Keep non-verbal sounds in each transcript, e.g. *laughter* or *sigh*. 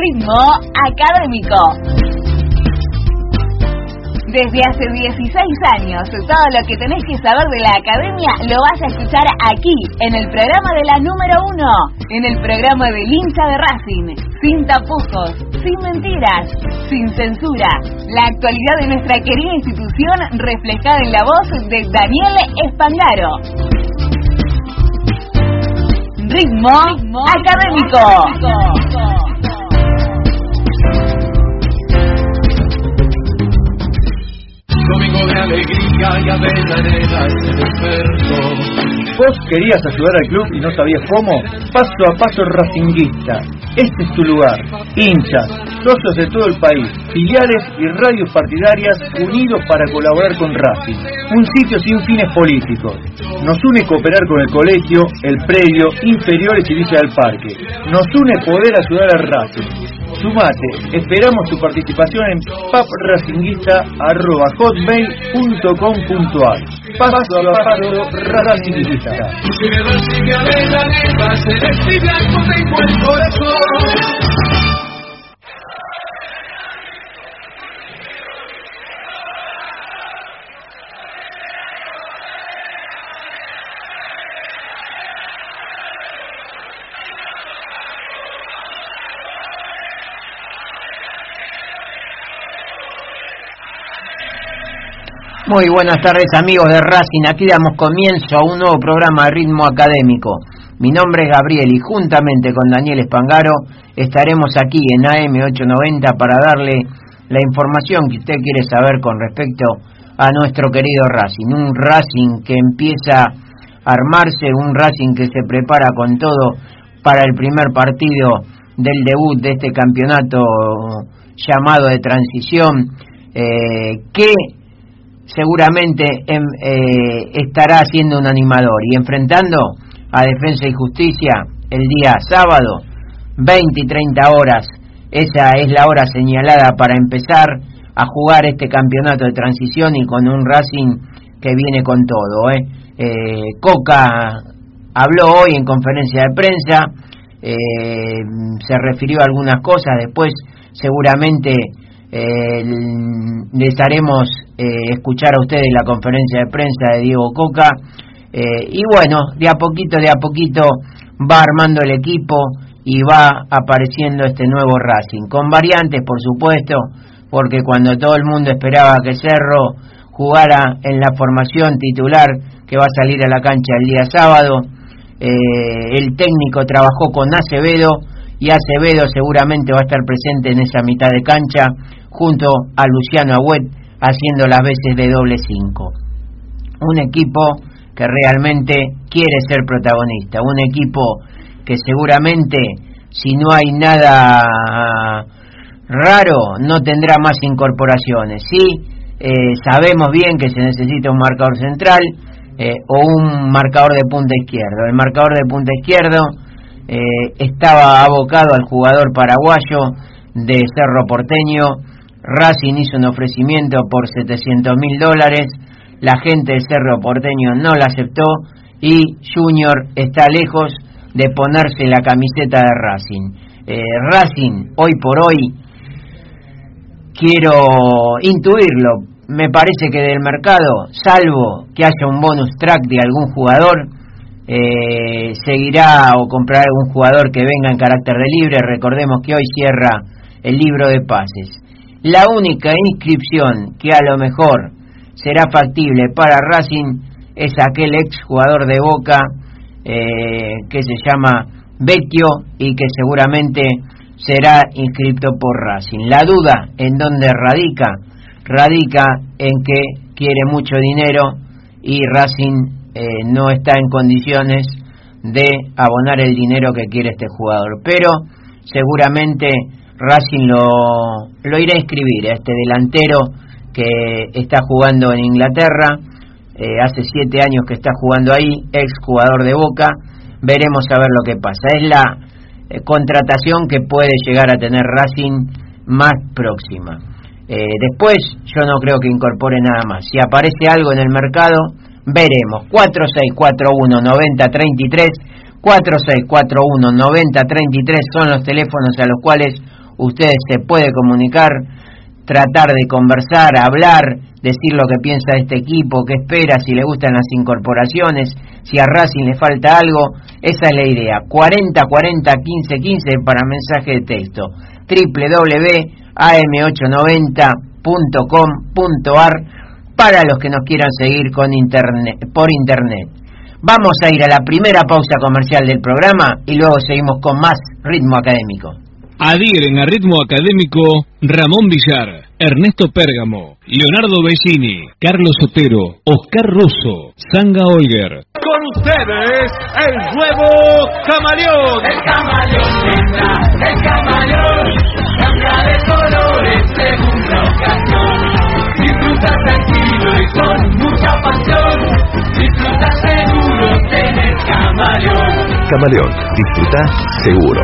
Ritmo académico. Desde hace 16 años, todo lo que tenés que saber de la academia lo vas a escuchar aquí, en el programa de la número uno, en el programa del hincha de Racing, sin tapujos, sin mentiras, sin censura. La actualidad de nuestra querida institución reflejada en la voz de Daniel Espangaro. Ritmo, académico. El ¿Vos querías ayudar al club y no sabías cómo? Paso a paso racinguista. Este es tu lugar. Hinchas, socios de todo el país, filiales y radios partidarias unidos para colaborar con Racing. Un sitio sin fines políticos. Nos une cooperar con el colegio, el predio, inferiores y Villa del Parque. Nos une poder ayudar al Racing. Sumate, esperamos tu participación en papracinguista.hotmail.com.ar Paso a paso racinguista. Muy buenas tardes amigos de Racing, aquí damos comienzo a un nuevo programa de ritmo académico. Mi nombre es Gabriel y juntamente con Daniel Espangaro estaremos aquí en AM890 para darle la información que usted quiere saber con respecto a nuestro querido Racing. Un Racing que empieza a armarse, un Racing que se prepara con todo para el primer partido del debut de este campeonato llamado de transición, eh, que seguramente em, eh, estará siendo un animador y enfrentando a Defensa y Justicia el día sábado, 20 y 30 horas. Esa es la hora señalada para empezar a jugar este campeonato de transición y con un Racing que viene con todo. ¿eh? Eh, Coca habló hoy en conferencia de prensa, se refirió a algunas cosas, después seguramente eh, les haremos eh, escuchar a ustedes la conferencia de prensa de Diego Coca. Eh, y bueno, de a poquito, de a poquito va armando el equipo y va apareciendo este nuevo Racing. Con variantes, por supuesto, porque cuando todo el mundo esperaba que Cerro jugara en la formación titular que va a salir a la cancha el día sábado, el técnico trabajó con Acevedo y Acevedo seguramente va a estar presente en esa mitad de cancha junto a Luciano Agüet haciendo las veces de doble cinco. Un equipo que realmente quiere ser protagonista, un equipo que seguramente si no hay nada raro no tendrá más incorporaciones. Sí, eh, sabemos bien que se necesita un marcador central eh, o un marcador de punta izquierdo. El marcador de punta izquierdo eh, estaba abocado al jugador paraguayo de Cerro Porteño. Racing hizo un ofrecimiento por 700 mil dólares. La gente de Cerro Porteño no la aceptó y Junior está lejos de ponerse la camiseta de Racing. Eh, Racing, hoy por hoy, quiero intuirlo, me parece que del mercado, salvo que haya un bonus track de algún jugador, eh, seguirá o comprará algún jugador que venga en carácter de libre. Recordemos que hoy cierra el libro de pases. La única inscripción que a lo mejor será factible para Racing es aquel ex jugador de Boca eh, que se llama Vecchio y que seguramente será inscrito por Racing. La duda en dónde radica, radica en que quiere mucho dinero y Racing eh, no está en condiciones de abonar el dinero que quiere este jugador. Pero seguramente Racing lo, lo irá a inscribir, este delantero que está jugando en Inglaterra, eh, hace siete años que está jugando ahí, ex jugador de Boca, veremos a ver lo que pasa. Es la eh, contratación que puede llegar a tener Racing más próxima. después yo no creo que incorpore nada más. Si aparece algo en el mercado, veremos. 4641-9033, 4641-9033 son los teléfonos a los cuales Ustedes se puede comunicar, tratar de conversar, hablar, decir lo que piensa este equipo, qué espera, si le gustan las incorporaciones, si a Racing le falta algo, esa es la idea. 40 40 15 15 para mensaje de texto. www.am890.com.ar para los que nos quieran seguir con internet, por internet. Vamos a ir a la primera pausa comercial del programa y luego seguimos con más ritmo académico. Adhieren a ritmo académico Ramón Villar, Ernesto Pérgamo, Leonardo Bellini, Carlos Otero, Oscar Russo, Sanga Olger. Con ustedes, el nuevo camaleón. El camaleón vendrá, el camaleón cambia de colores según la ocasión. Disfruta tranquilo y con mucha pasión. Disfruta seguro, tenés camaleón. Camaleón, disfruta seguro.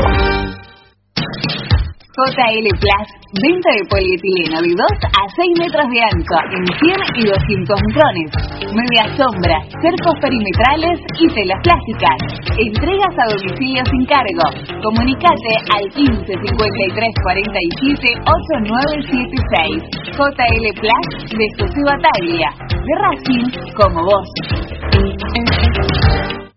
JL Plus, venta de polietileno de 2 a 6 metros de ancho en 100 y 200 micrones. Media sombra, cercos perimetrales y telas plásticas. Entregas a domicilio sin cargo. Comunicate al 15 53 47 8976. JL Plus de José Bataglia. De Racing como vos.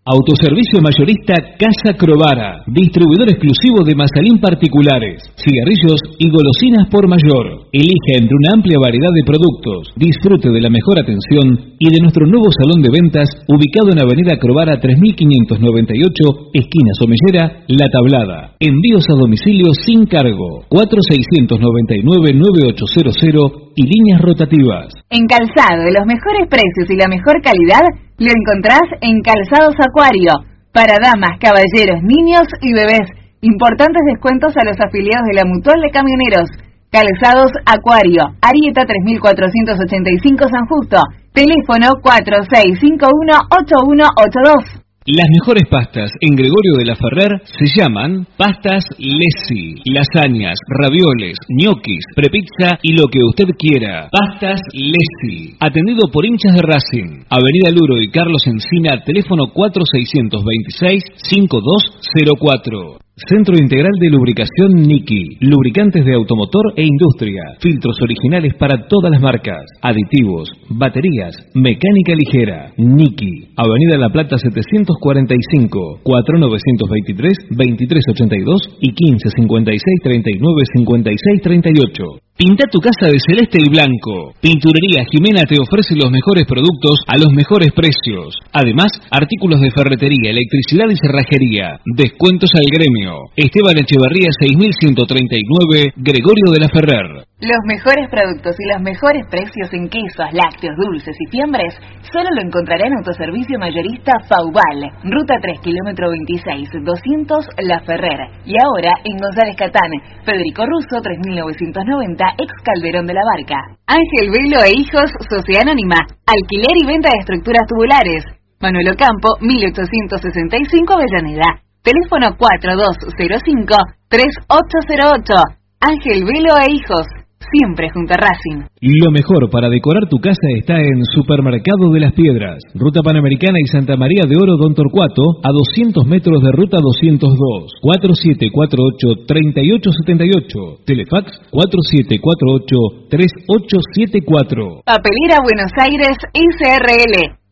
Autoservicio mayorista Casa Crovara, distribuidor exclusivo de mazalín particulares, cigarrillos y golosinas por mayor. Elige entre una amplia variedad de productos, disfrute de la mejor atención y de nuestro nuevo salón de ventas ubicado en Avenida Crovara 3598, esquina Somellera, La Tablada. Envíos a domicilio sin cargo, 4699-9800 y líneas rotativas. En calzado de los mejores precios y la mejor calidad, lo encontrás en Calzados Acuario. Para damas, caballeros, niños y bebés. Importantes descuentos a los afiliados de la Mutual de Camioneros. Calzados Acuario, Arieta 3485 San Justo. Teléfono 4651-8182. Las mejores pastas en Gregorio de la Ferrer se llaman pastas Lesi, lasañas, ravioles, ñoquis, prepizza y lo que usted quiera. Pastas Lesi, atendido por hinchas de Racing. Avenida Luro y Carlos Encina, teléfono 4626-5204. Centro Integral de Lubricación Niki. Lubricantes de automotor e industria. Filtros originales para todas las marcas. Aditivos, baterías, mecánica ligera. Niki. Avenida La Plata 745, 4923-2382 y 1556-395638. Pinta tu casa de celeste y blanco. Pinturería Jimena te ofrece los mejores productos a los mejores precios. Además, artículos de ferretería, electricidad y cerrajería. Descuentos al gremio. Esteban Echeverría 6139, Gregorio de la Ferrer. Los mejores productos y los mejores precios en quesos, lácteos, dulces y fiambres solo lo encontrará en Autoservicio Mayorista Faubal, Ruta 3, kilómetro 26, 200 La Ferrer. Y ahora en González Catán, Federico Russo 3990, ex Calderón de la Barca. Ángel Velo e Hijos, Sociedad Anónima, alquiler y venta de estructuras tubulares. Manuel Ocampo, 1865 Avellaneda. Teléfono 4205-3808. Ángel Velo e Hijos, siempre junto a Racing. Lo mejor para decorar tu casa está en Supermercado de las Piedras, Ruta Panamericana y Santa María de Oro Don Torcuato, a 200 metros de Ruta 202, 4748-3878, Telefax 4748-3874. Papelera Buenos Aires SRL.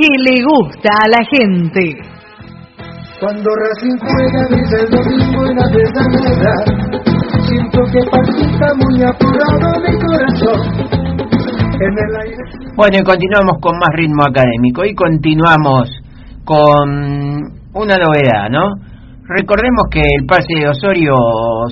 que le gusta a la gente. Cuando Racing juega desde el domingo en Avellaneda, siento que palpita muy apurado mi corazón. En el aire... Bueno, y continuamos con más ritmo académico y continuamos con una novedad, ¿no? Recordemos que el pase de Osorio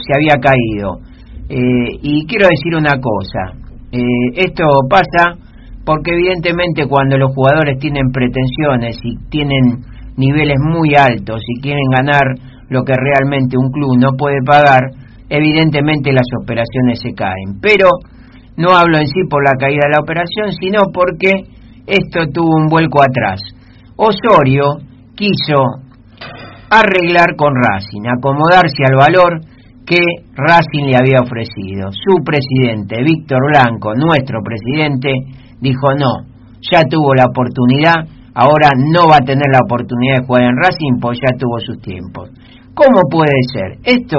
se había caído eh, y quiero decir una cosa, eh, esto pasa porque evidentemente cuando los jugadores tienen pretensiones y tienen niveles muy altos y quieren ganar lo que realmente un club no puede pagar, evidentemente las operaciones se caen. Pero no hablo en sí por la caída de la operación, sino porque esto tuvo un vuelco atrás. Osorio quiso arreglar con Racing, acomodarse al valor que Racing le había ofrecido. Su presidente, Víctor Blanco, nuestro presidente, dijo no, ya tuvo la oportunidad, ahora no va a tener la oportunidad de jugar en Racing, pues ya tuvo sus tiempos. ¿Cómo puede ser? Esto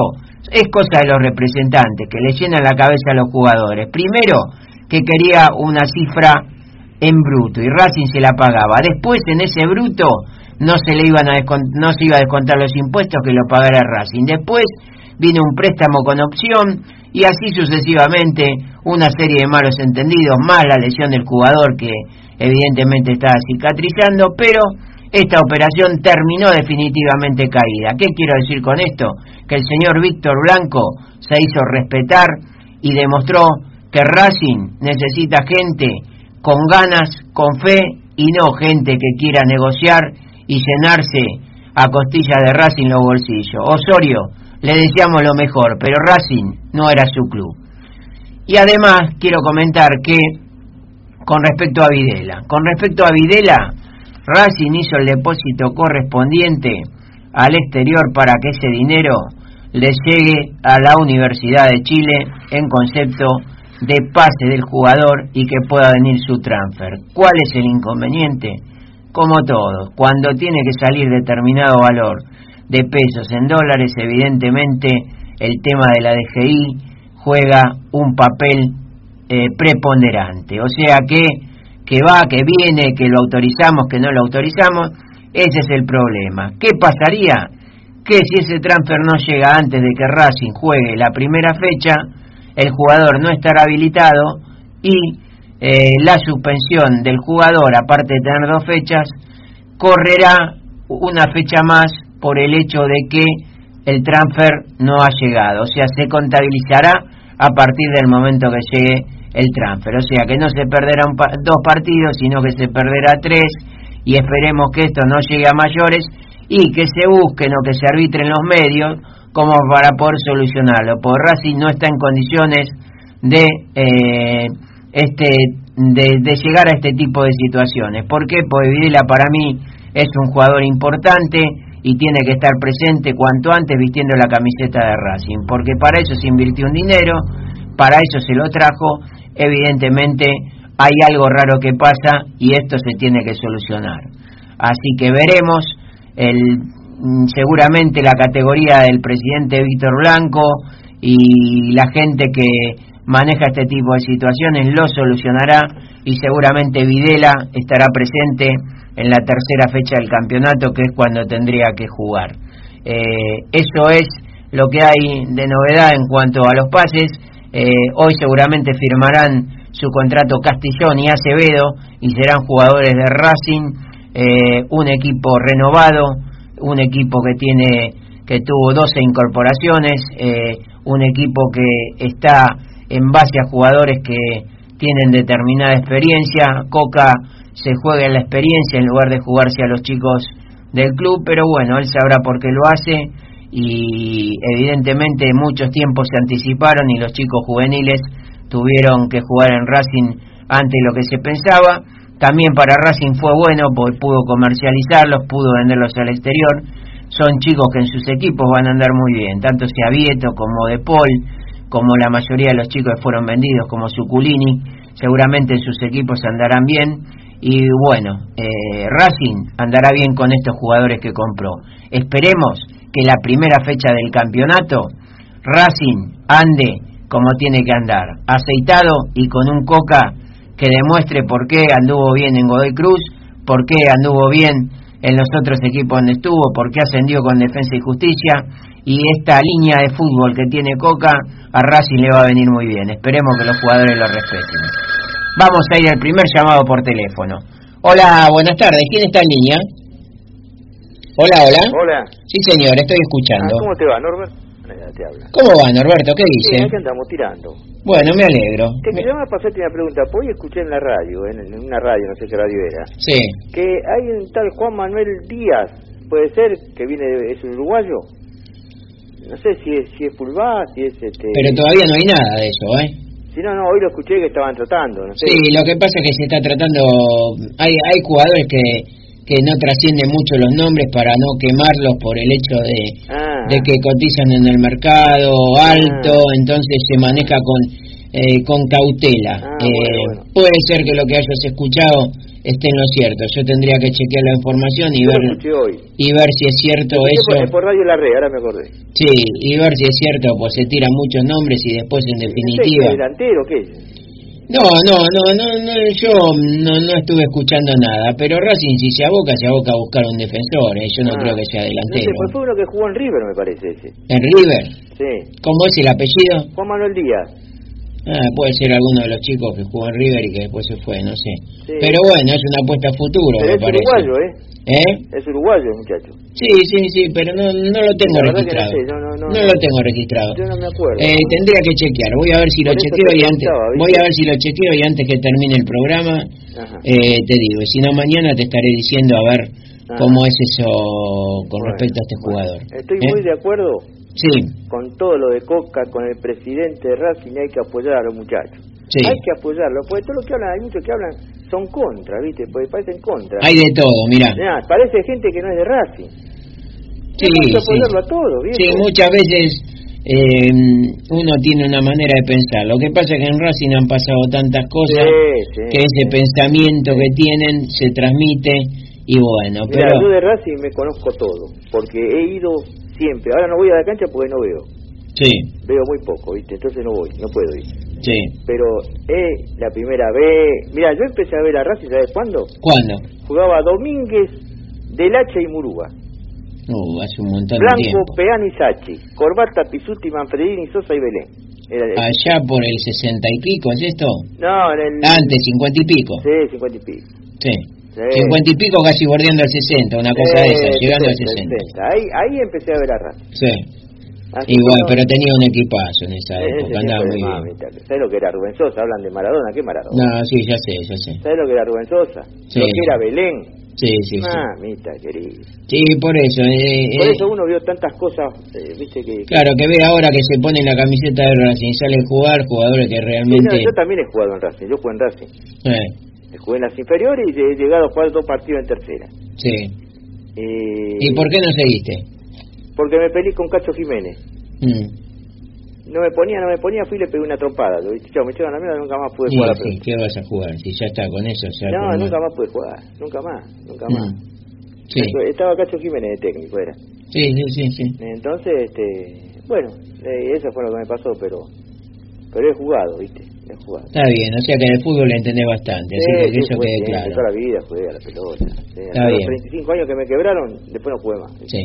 es cosa de los representantes, que le llenan la cabeza a los jugadores. Primero, que quería una cifra en bruto y Racing se la pagaba. Después, en ese bruto, no se le iban a no se iba a descontar los impuestos que lo pagara Racing. Después vino un préstamo con opción y así sucesivamente una serie de malos entendidos, más la lesión del jugador que evidentemente estaba cicatrizando, pero esta operación terminó definitivamente caída. ¿Qué quiero decir con esto? Que el señor Víctor Blanco se hizo respetar y demostró que Racing necesita gente con ganas, con fe y no gente que quiera negociar y llenarse a costillas de Racing los bolsillos. Osorio, le deseamos lo mejor, pero Racing no era su club. Y además quiero comentar que con respecto a Videla, con respecto a Videla, Racing hizo el depósito correspondiente al exterior para que ese dinero le llegue a la Universidad de Chile en concepto de pase del jugador y que pueda venir su transfer. ¿Cuál es el inconveniente? como todo, cuando tiene que salir determinado valor de pesos en dólares, evidentemente el tema de la DGI juega un papel eh, preponderante. O sea que, que va, que viene, que lo autorizamos, que no lo autorizamos, ese es el problema. ¿Qué pasaría? Que si ese transfer no llega antes de que Racing juegue la primera fecha, el jugador no estará habilitado y eh, la suspensión del jugador, aparte de tener dos fechas, correrá una fecha más por el hecho de que el transfer no ha llegado. O sea, se contabilizará a partir del momento que llegue el transfer. O sea, que no se perderán dos partidos, sino que se perderá tres y esperemos que esto no llegue a mayores y que se busquen o que se arbitren los medios como para poder solucionarlo. Porque Racing no está en condiciones de... Eh, este de, llegar a este tipo de situaciones. ¿Por qué? Porque Videla para mí es un jugador importante y tiene que estar presente cuanto antes vistiendo la camiseta de Racing, porque para eso se invirtió un dinero, para eso se lo trajo, evidentemente hay algo raro que pasa y esto se tiene que solucionar. Así que veremos el seguramente la categoría del presidente Víctor Blanco y la gente que maneja este tipo de situaciones, lo solucionará y seguramente Videla estará presente en la tercera fecha del campeonato, que es cuando tendría que jugar. Eh, eso es lo que hay de novedad en cuanto a los pases. Eh, hoy seguramente firmarán su contrato Castellón y Acevedo y serán jugadores de Racing, eh, un equipo renovado, un equipo que tiene que tuvo 12 incorporaciones, un equipo que está en base a jugadores que tienen determinada experiencia. Coca se juega en la experiencia en lugar de jugarse a los chicos del club, pero bueno, él sabrá por qué lo hace y evidentemente muchos tiempos se anticiparon y los chicos juveniles tuvieron que jugar en Racing antes de lo que se pensaba. También para Racing fue bueno porque pudo comercializarlos, pudo venderlos al exterior. Son chicos que en sus equipos van a andar muy bien, tanto sea Vieto como De Paul, como la mayoría de los chicos que fueron vendidos, como Suculini, seguramente sus equipos andarán bien. Y bueno, eh, Racing andará bien con estos jugadores que compró. Esperemos que la primera fecha del campeonato, Racing ande como tiene que andar, aceitado y con un coca que demuestre por qué anduvo bien en Godoy Cruz, por qué anduvo bien en los otros equipos donde estuvo, por qué ascendió con Defensa y Justicia y esta línea de fútbol que tiene Coca a Racing le va a venir muy bien. Esperemos que los jugadores lo respeten. Vamos a ir al primer llamado por teléfono. Hola, buenas tardes. ¿Quién está en línea? Hola, hola. Hola. Sí, señor, estoy escuchando. Ah, ¿Cómo te va, Norberto? Te habla. ¿Cómo va, Norberto? ¿Qué dice? Sí, andamos tirando. Bueno, me alegro. Te quería pasarte una pregunta. Hoy escuché en la radio, en, una radio, no sé qué radio era. Sí. Que hay un tal Juan Manuel Díaz, puede ser, que viene, es un uruguayo. No sé si es, si es Pulvá, si es este... Pero todavía no hay nada de eso, ¿eh? Si no, no, hoy lo escuché que estaban tratando, no sé. Sí, lo que pasa es que se está tratando, hay, hay jugadores que, que no trascienden mucho los nombres para no quemarlos por el hecho de, Ah, de que cotizan en el mercado alto, entonces se maneja con eh, con cautela. Ah, Eh, bueno, bueno. Puede ser que lo que hayas escuchado esté en lo cierto. Yo tendría que chequear la información y yo ver hoy. y ver si es cierto eso. Por, Radio La Red, ahora me acordé. Sí, y ver si es cierto, pues se tiran muchos nombres y después en ¿Este definitiva. es delantero qué? No, no, no, no, no, yo no, no estuve escuchando nada, pero Racing si se aboca, se aboca a buscar un defensor, ¿eh? yo no Ah, creo que sea No sé, delantero. pues fue uno que jugó en River, me parece ese. ¿En River? Sí. ¿Cómo es el apellido? Juan Manuel Díaz. Ah, puede ser alguno de los chicos que jugó en River y que después se fue, no sé. Sí. Pero bueno, es una apuesta a futuro, Pero me es parece. uruguayo, ¿eh? ¿Eh? Es uruguayo, muchacho. Sí, sí, sí, pero no, no lo tengo La no registrado. sé, no, lo tengo registrado. Yo no me acuerdo. Eh, tendría que chequear. Voy a ver si lo Por chequeo y antes voy a ver si lo chequeo y antes que termine el programa eh, te digo. Si no mañana te estaré diciendo a ver Ajá. cómo es eso con Bueno, respecto a este jugador. Estoy ¿Eh? muy de acuerdo Sí, con todo lo de Coca, con el presidente de Racing, hay que apoyar a los muchachos. sí. Hay que apoyarlo, porque todo lo que hablan, hay muchos que hablan, son contra, ¿viste? Porque parecen contra. Hay de todo, mira. Mirá, parece gente que no es de Racing. Sí, hay que sí. Sí, muchas veces eh, uno tiene una manera de pensar. Lo que pasa es que en Racing han pasado tantas cosas Sí, que ese pensamiento que tienen se transmite y bueno, pero yo de Racing me conozco todo, porque he ido siempre. Ahora no voy a la cancha porque no veo. sí, Veo muy poco, ¿viste? Entonces no voy, no puedo ir. sí. Pero es la primera vez. Mira, yo empecé a ver a Racing, ¿sabes cuándo? ¿Cuándo? Jugaba Domínguez, Del Hacha y Murúa. Uh, hace un montón de Blanco, tiempo. Peán y Sachi. Corbata, Pisuti, Manfredini, Sosa y Belén. Allá por el sesenta y pico, ¿es esto? No, en el... Antes, cincuenta y pico. Sí, cincuenta y pico. Sí. Sí. Cincuenta y pico casi bordeando al sesenta, una cosa de esa, llegando al 60, sesenta. 60. Ahí, ahí empecé a ver a Racing. Sí. Así Igual, no- pero tenía un equipazo en esa época, andaba muy bien. ¿Sabes lo que era Rubén Sosa? Hablan de Maradona, ¿qué Maradona? No, sí, ya sé, ya sé. ¿Sabes lo que era Rubén Sosa? Sí. Lo que era Belén. Sí, sí, sí. Mamita querida. Sí, por eso. eh, Por eh, eso uno vio tantas cosas, eh, viste que... Claro, que ve ahora que se pone la camiseta de Racing, sale a jugar, jugadores que Sí, no, realmente... yo también he jugado en Racing, yo jugué en Racing. Jugué en las inferiores y he llegado a jugar dos partidos en tercera. sí. Eh, ¿Y por qué no seguiste? Porque me peleé con Cacho Jiménez. Mm, No me ponía, no me ponía, fui y le pegué una trompada. Lo dije, chao, me echaron la mierda, nunca más pude jugar a sí. ¿qué vas a jugar? Si ya está con eso, ya No, nunca más pude jugar, nunca más, nunca más. Mm, Sí, Estaba Cacho Jiménez de técnico, era. sí, sí, sí, sí. Entonces, este, bueno, eh, eso fue lo que me pasó, pero pero he jugado, ¿viste? Está bien, o sea que de fútbol le entendés bastante, así que que eso jugué quede claro. Toda la vida jugué a la pelota. Sí, Está bien. los 35 años que me quebraron, después no jugué más. Sí.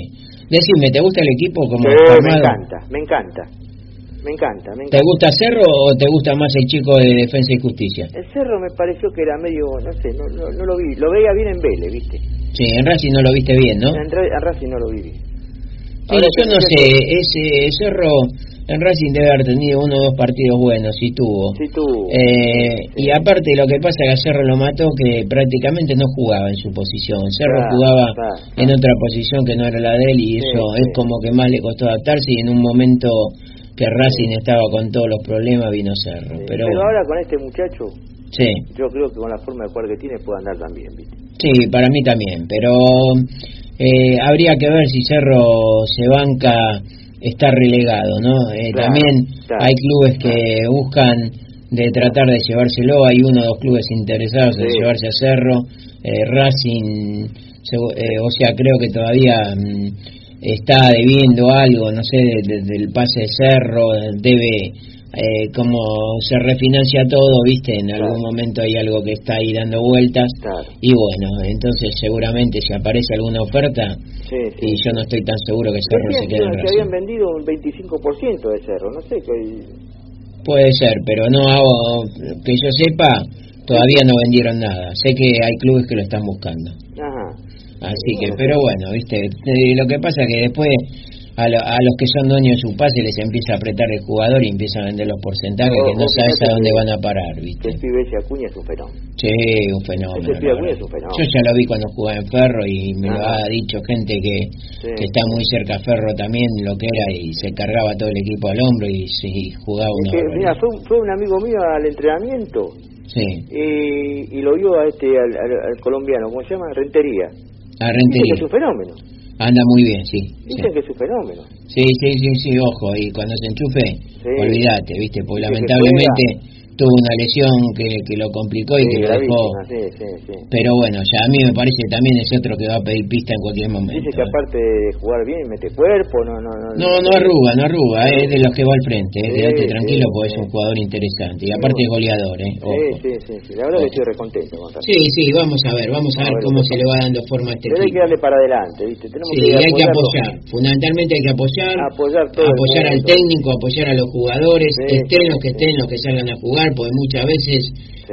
Decime, ¿te gusta el equipo como Sí, me formado? encanta, me encanta. Me encanta, me ¿Te encanta. gusta Cerro o te gusta más el chico de Defensa y Justicia? El Cerro me pareció que era medio, no sé, no, no, no lo vi. Lo veía bien en Vélez, ¿viste? Sí, en Racing no lo viste bien, ¿no? En, en Racing no lo vi bien. Sí, Ahora yo no sé, ese Cerro en Racing debe haber tenido uno o dos partidos buenos, sí tuvo. Sí, tú. Eh, y aparte lo que pasa es que a Cerro lo mató que prácticamente no jugaba en su posición. Cerro Claro, jugaba claro, en otra posición que no era la de él y Sí, eso es como que más le costó adaptarse y en un momento que Racing estaba con todos los problemas vino Cerro. Pero, ahora con este muchacho, sí, yo creo que con la forma de jugar que tiene puede andar también, ¿viste? sí, para mí también. Pero eh, habría que ver si Cerro se banca estar relegado, ¿no? Eh, Claro, también claro. hay clubes que buscan de tratar de llevárselo, hay uno o dos clubes interesados en Sí. llevarse a Cerro, eh, Racing, eh, o sea, creo que todavía mm, está debiendo algo, no sé, de- de- del pase de Cerro, debe, eh, como se refinancia todo, viste, en algún momento hay algo que está ahí dando vueltas, Claro. y bueno, entonces seguramente si aparece alguna oferta, Sí, sí. y yo no estoy tan seguro que Cerro se quede en que, habían vendido un 25% de Cerro, no sé, que Puede ser, pero no hago, que yo sepa, todavía no vendieron nada. Sé que hay clubes que lo están buscando. Ajá. Así que, pero bueno, viste, eh, lo que pasa que después a, lo- a los que son dueños de su pase les empieza a apretar el jugador y empiezan a vender los porcentajes No, que no sabes a dónde van a parar, ¿viste? El pibe ese Acuña es un fenómeno. Sí, un fenómeno. Ese pibe es un fenómeno. Yo ya lo vi cuando jugaba en Ferro y me lo ha dicho gente que, Sí. que está muy cerca a Ferro también, lo que era, y se cargaba todo el equipo al hombro y sí, jugaba Es una que, barbaridad. mira, fue, un- fue un amigo mío al entrenamiento Sí, y, y lo vio a este al, al- al colombiano, ¿cómo se llama? Rentería. a Dicen que Rentería. es un fenómeno. Anda muy bien, sí. sí. Dicen que es un fenómeno. Sí, sí, sí, sí, ojo, y cuando se enchufe, Sí. olvídate, ¿viste? Porque lamentablemente tuvo una lesión que, que lo complicó y Sí, que lo dejó. sí, sí. Pero bueno, ya a mí me parece también es otro que va a pedir pista en cualquier momento. Dice que ¿eh? aparte de jugar bien, mete cuerpo, no, no, no. No, no arruga, no arruga, eh, es de los que va al frente, eh, quédate sí, tranquilo porque es un jugador interesante y aparte es goleador, eh. Sí, sí, sí. La verdad que estoy recontento con Sí, sí, vamos a ver, vamos a ver cómo se le va dando forma a este Pero hay que darle para adelante, ¿viste? Tenemos Sí, que hay que apoyar, fundamentalmente hay que apoyar, Apoyar todo apoyar al técnico, apoyar a los jugadores, Sí, estén los que estén, los que salgan a jugar, porque muchas veces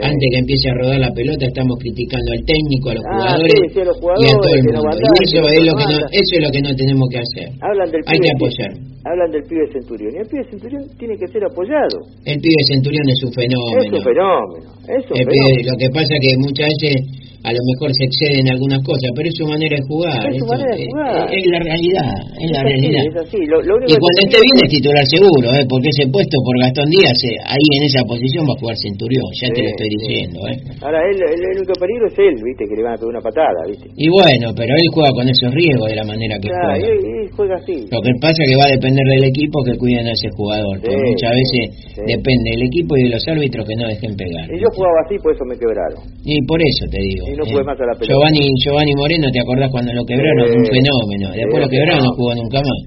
antes que empiece a rodar la pelota estamos criticando al técnico, a los Ah, jugadores, sí, sí, a los y a todo el mundo. y eso es lo que no, eso es lo que no tenemos que hacer. Hablan del Hay que apoyar. Hablan del pibe Centurión. Y el pibe Centurión tiene que ser apoyado. El pibe Centurión es un fenómeno. Es un fenómeno. Es un El pibe- fenómeno. lo que pasa que muchas veces a lo mejor se excede en algunas cosas, pero es su manera de jugar. Es su manera de eh, jugar. Es, la realidad, es la así, realidad. es así. Lo, lo único Y cuando esté bien es titular seguro, ¿eh? porque ese puesto por Gastón Díaz, eh, ahí en esa posición va a jugar Centurión, ya te lo estoy sí. diciendo. ¿eh? Ahora, él, el, el único peligro es él, ¿viste? Que le van a pegar una patada, ¿viste? Y bueno, pero él juega con esos riesgos de la manera que Claro, juega. juega así. Lo que pasa es que va a depender del equipo que cuiden a ese jugador, porque muchas veces sí. depende del equipo y de los árbitros que no dejen pegar. Y yo jugaba así, por eso me quebraron. Y por eso te digo. Y no eh, más a la pelota. Giovanni, Giovanni Moreno, ¿te acordás cuando lo quebraron? Sí. Un fenómeno. Después lo quebraron, no jugó nunca más.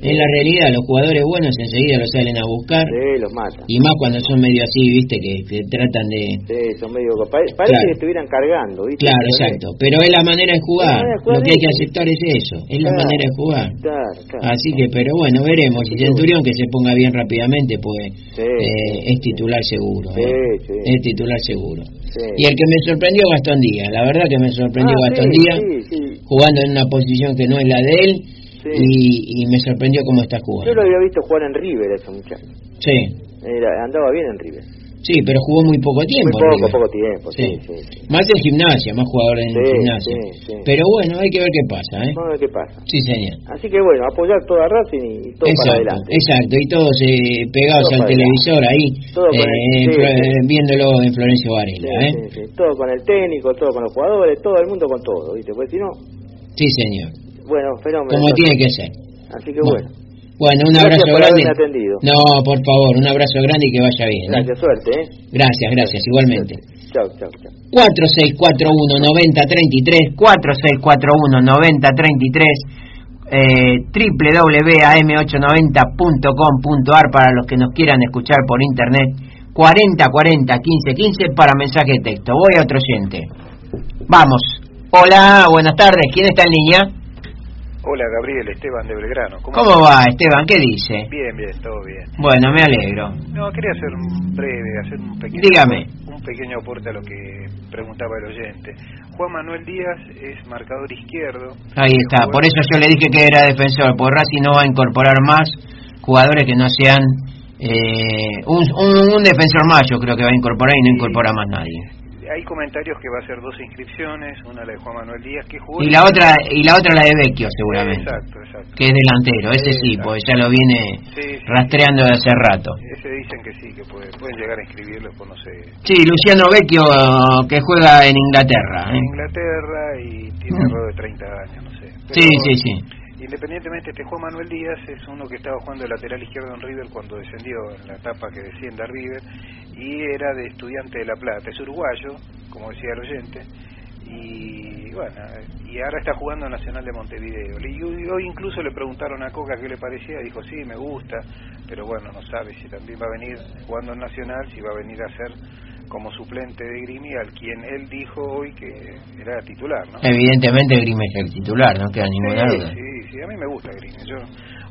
Es la realidad, los jugadores buenos enseguida los salen a buscar. los matan. Y más cuando son medio así, viste, que, que tratan de... Sí, son medio... pare- Parece Claro. que estuvieran cargando, ¿viste? Claro, exacto. Pero es la manera de jugar. Es la manera de jugar Lo que hay que aceptar es eso. Es la manera de jugar. Claro. Así que, pero bueno, veremos. Si Centurión que se ponga bien rápidamente, pues Sí, eh, es titular seguro. Sí, eh. sí. Es titular seguro. Y el que me sorprendió Gastón Díaz. La verdad que me sorprendió Ah, Gastón Díaz jugando en una posición que no es la de él y, y me sorprendió cómo está Yo jugando. lo había visto jugar en River, ese muchacho. Sí, Era, andaba bien en River. Sí, pero jugó muy poco tiempo. Muy poco, poco tiempo, sí, Sí. sí. sí. Más en gimnasia, más jugador en gimnasia. Pero bueno, hay que ver qué pasa, ¿eh? Vamos a ver qué pasa. Sí, señor. Así que bueno, apoyar toda Racing y todo para Exacto, adelante. exacto, y todos eh, pegados Todo al para televisor ahí, Todo eh, el- viéndolo en Florencio Varela, ¿eh? sí, sí. Todo con el técnico, todo con los jugadores, todo el mundo con todo, ¿viste? Porque si no, Sí, señor, bueno, fenómeno. como tiene que ser. Así que Bueno, bueno. Bueno, un Gracias abrazo grande. No, por favor, un abrazo grande y que vaya bien. ¿eh? Gracias, suerte, ¿eh? Gracias, gracias, igualmente. Chao, chao, chao. 4641-9033, 4641-9033, eh, www.am890.com.ar para los que nos quieran escuchar por internet, 4040-1515 para mensaje de texto. Voy a otro oyente. Vamos. Hola, buenas tardes. ¿Quién está en línea? Hola Gabriel, Esteban de Belgrano. ¿Cómo va, Esteban? ¿Qué dice? Bien, bien, todo bien. Bueno, me alegro. No, quería hacer un breve, hacer un pequeño, Dígame. un pequeño aporte a lo que preguntaba el oyente. Juan Manuel Díaz es marcador izquierdo. Ahí está, por eso yo le dije que era defensor, porque Racing no va a incorporar más jugadores que no sean eh, un, un- un defensor más, yo creo que va a incorporar y no incorpora más nadie. Hay comentarios que va a ser dos inscripciones, una la de Juan Manuel Díaz que jugó Y la otra y la otra la de Vecchio seguramente, Exacto, exacto. que es delantero, ese sí, Exacto. porque ya lo viene Sí, sí, rastreando de hace rato. Ese dicen que sí, que puede- pueden llegar a inscribirlo, pues no sé. Sí, Luciano Vecchio que juega en Inglaterra. En ¿eh? Inglaterra y tiene Mm. alrededor de 30 años, no sé. Sí, Pero- sí, sí. Independientemente, este Juan Manuel Díaz es uno que estaba jugando de lateral izquierdo en River cuando descendió en la etapa que desciende a River y era de estudiante de La Plata. Es uruguayo, como decía el oyente, y bueno, y ahora está jugando en Nacional de Montevideo. Y hoy incluso le preguntaron a Coca qué le parecía, dijo sí, me gusta, pero bueno, no sabe si también va a venir jugando en Nacional, si va a venir a ser como suplente de Grimi, al quien él dijo hoy que era titular, ¿no? Evidentemente Grime es el titular, no queda ninguna Sí, duda. sí, sí, a mí me gusta. Yo,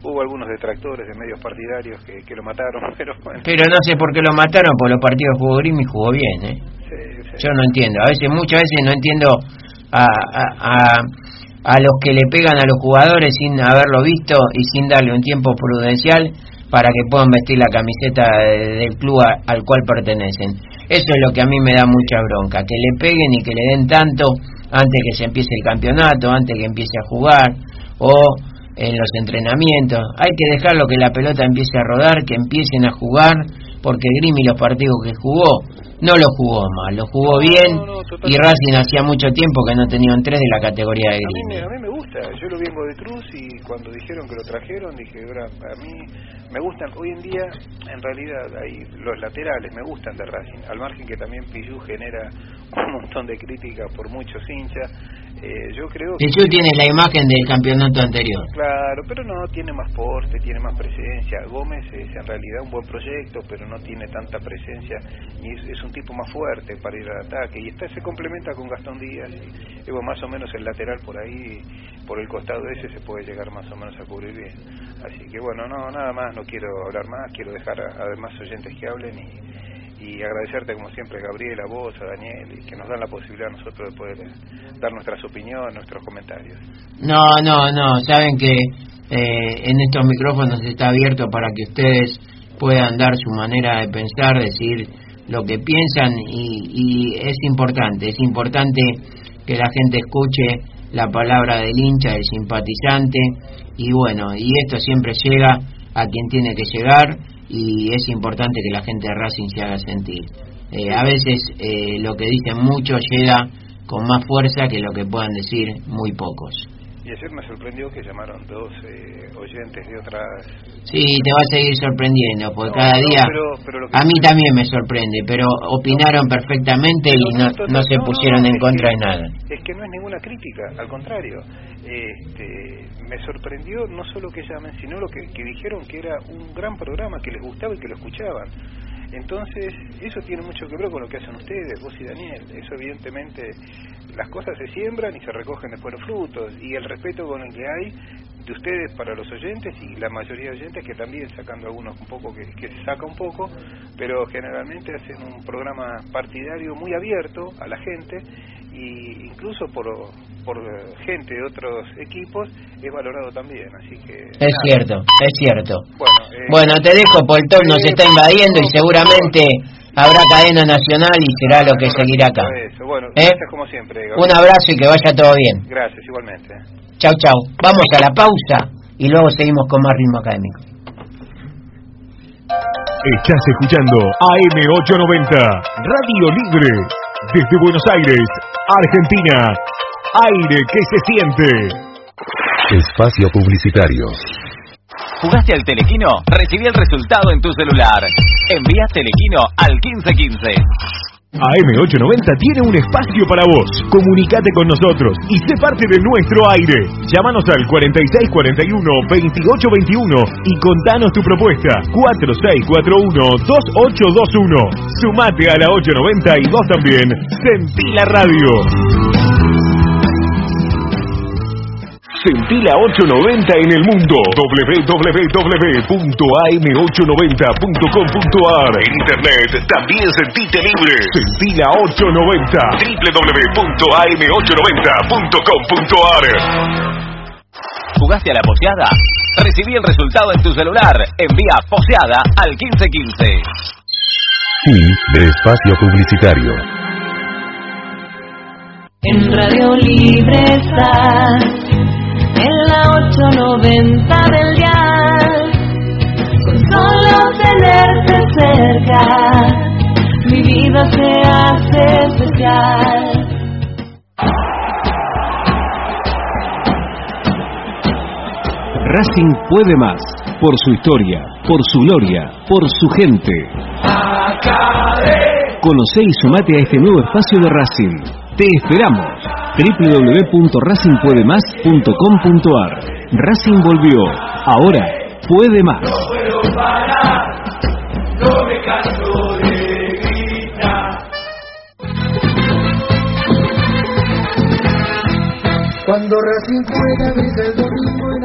hubo algunos detractores de medios partidarios que, que lo mataron, *laughs* pero bueno. Pero no sé por qué lo mataron, por los partidos jugó Grime y jugó bien, ¿eh? Sí, sí. Yo no entiendo, a veces, muchas veces no entiendo a, a, a, a los que le pegan a los jugadores sin haberlo visto y sin darle un tiempo prudencial para que puedan vestir la camiseta del club al cual pertenecen. Eso es lo que a mí me da mucha bronca, que le peguen y que le den tanto antes que se empiece el campeonato, antes que empiece a jugar o en los entrenamientos. Hay que dejarlo que la pelota empiece a rodar, que empiecen a jugar, porque Grimi los partidos que jugó no lo jugó mal, lo jugó bien y Racing hacía mucho tiempo que no tenía un 3 de la categoría de Grimi. Yo lo vengo de Cruz y cuando dijeron que lo trajeron dije, a mí me gustan, hoy en día en realidad hay los laterales me gustan de Racing, al margen que también Pillú genera un montón de críticas por muchos hinchas, eh, yo creo que... tiene la imagen del campeonato anterior. Claro, pero no, tiene más porte, tiene más presencia. Gómez es en realidad un buen proyecto, pero no tiene tanta presencia y es, un tipo más fuerte para ir al ataque. Y está, se complementa con Gastón Díaz. Y, más o menos el lateral por ahí, por el costado ese, se puede llegar más o menos a cubrir bien. Así que bueno, no, nada más, no quiero hablar más, quiero dejar a, además oyentes que hablen y y agradecerte como siempre Gabriel, a vos, a Daniel, y que nos dan la posibilidad a nosotros de poder dar nuestras opiniones, nuestros comentarios. No, no, no, saben que eh, en estos micrófonos está abierto para que ustedes puedan dar su manera de pensar, decir lo que piensan y es importante, es importante que la gente escuche la palabra del hincha, del simpatizante y bueno, y esto siempre llega a quien tiene que llegar y es importante que la gente de Racing se haga sentir. Eh, a veces eh, lo que dicen muchos llega con más fuerza que lo que puedan decir muy pocos. Y ayer me sorprendió que llamaron dos eh, oyentes de otras... Sí, te va a seguir sorprendiendo, porque cada día... A mí también me sorprende, pero opinaron perfectamente y no, no se pusieron en contra de nada. Es que no es ninguna crítica, al contrario. Este, me sorprendió no solo que llamen, sino lo que, dijeron que era un gran programa, que les gustaba y que lo escuchaban. Entonces, eso tiene mucho que ver con lo que hacen ustedes, vos y Daniel. Eso evidentemente, las cosas se siembran y se recogen después los frutos. Y el respeto con el que hay de ustedes para los oyentes y la mayoría de oyentes que también, sacando algunos un poco, que, que se saca un poco, pero generalmente hacen un programa partidario muy abierto a la gente y incluso por, por gente de otros equipos es valorado también, así que... Es cierto, es cierto. Bueno, eh, te dejo, Poltón nos está invadiendo y seguramente habrá cadena nacional y será lo que seguirá acá. Bueno, ¿Eh? gracias como siempre. Un abrazo y que vaya todo bien. Gracias, igualmente. Chau, chau. Vamos a la pausa y luego seguimos con más ritmo académico. Estás escuchando AM890, Radio Libre, desde Buenos Aires, Argentina. Aire que se siente. Espacio Publicitario. ¿Jugaste al Telequino? Recibí el resultado en tu celular. Envía Telequino al 1515. AM890 tiene un espacio para vos. Comunicate con nosotros y sé parte de nuestro aire. Llámanos al 4641-2821 y contanos tu propuesta. 4641-2821. Sumate a la 890 y vos también. Sentí la radio. Sentí la 890 en el mundo. www.am890.com.ar En internet también sentite libre. Sentí la 890. www.am890.com.ar ¿Jugaste a la poseada? Recibí el resultado en tu celular. Envía poseada al 1515. Fin de espacio publicitario. En Radio Libre está 890 del dial. Con solo tenerte cerca, mi vida se hace especial. Racing puede más, por su historia, por su gloria, por su gente. Conoce y sumate a este nuevo espacio de Racing. Te esperamos www.racingpuedemás.com.ar Racing volvió, ahora puede más. Cuando Racing juega el domingo en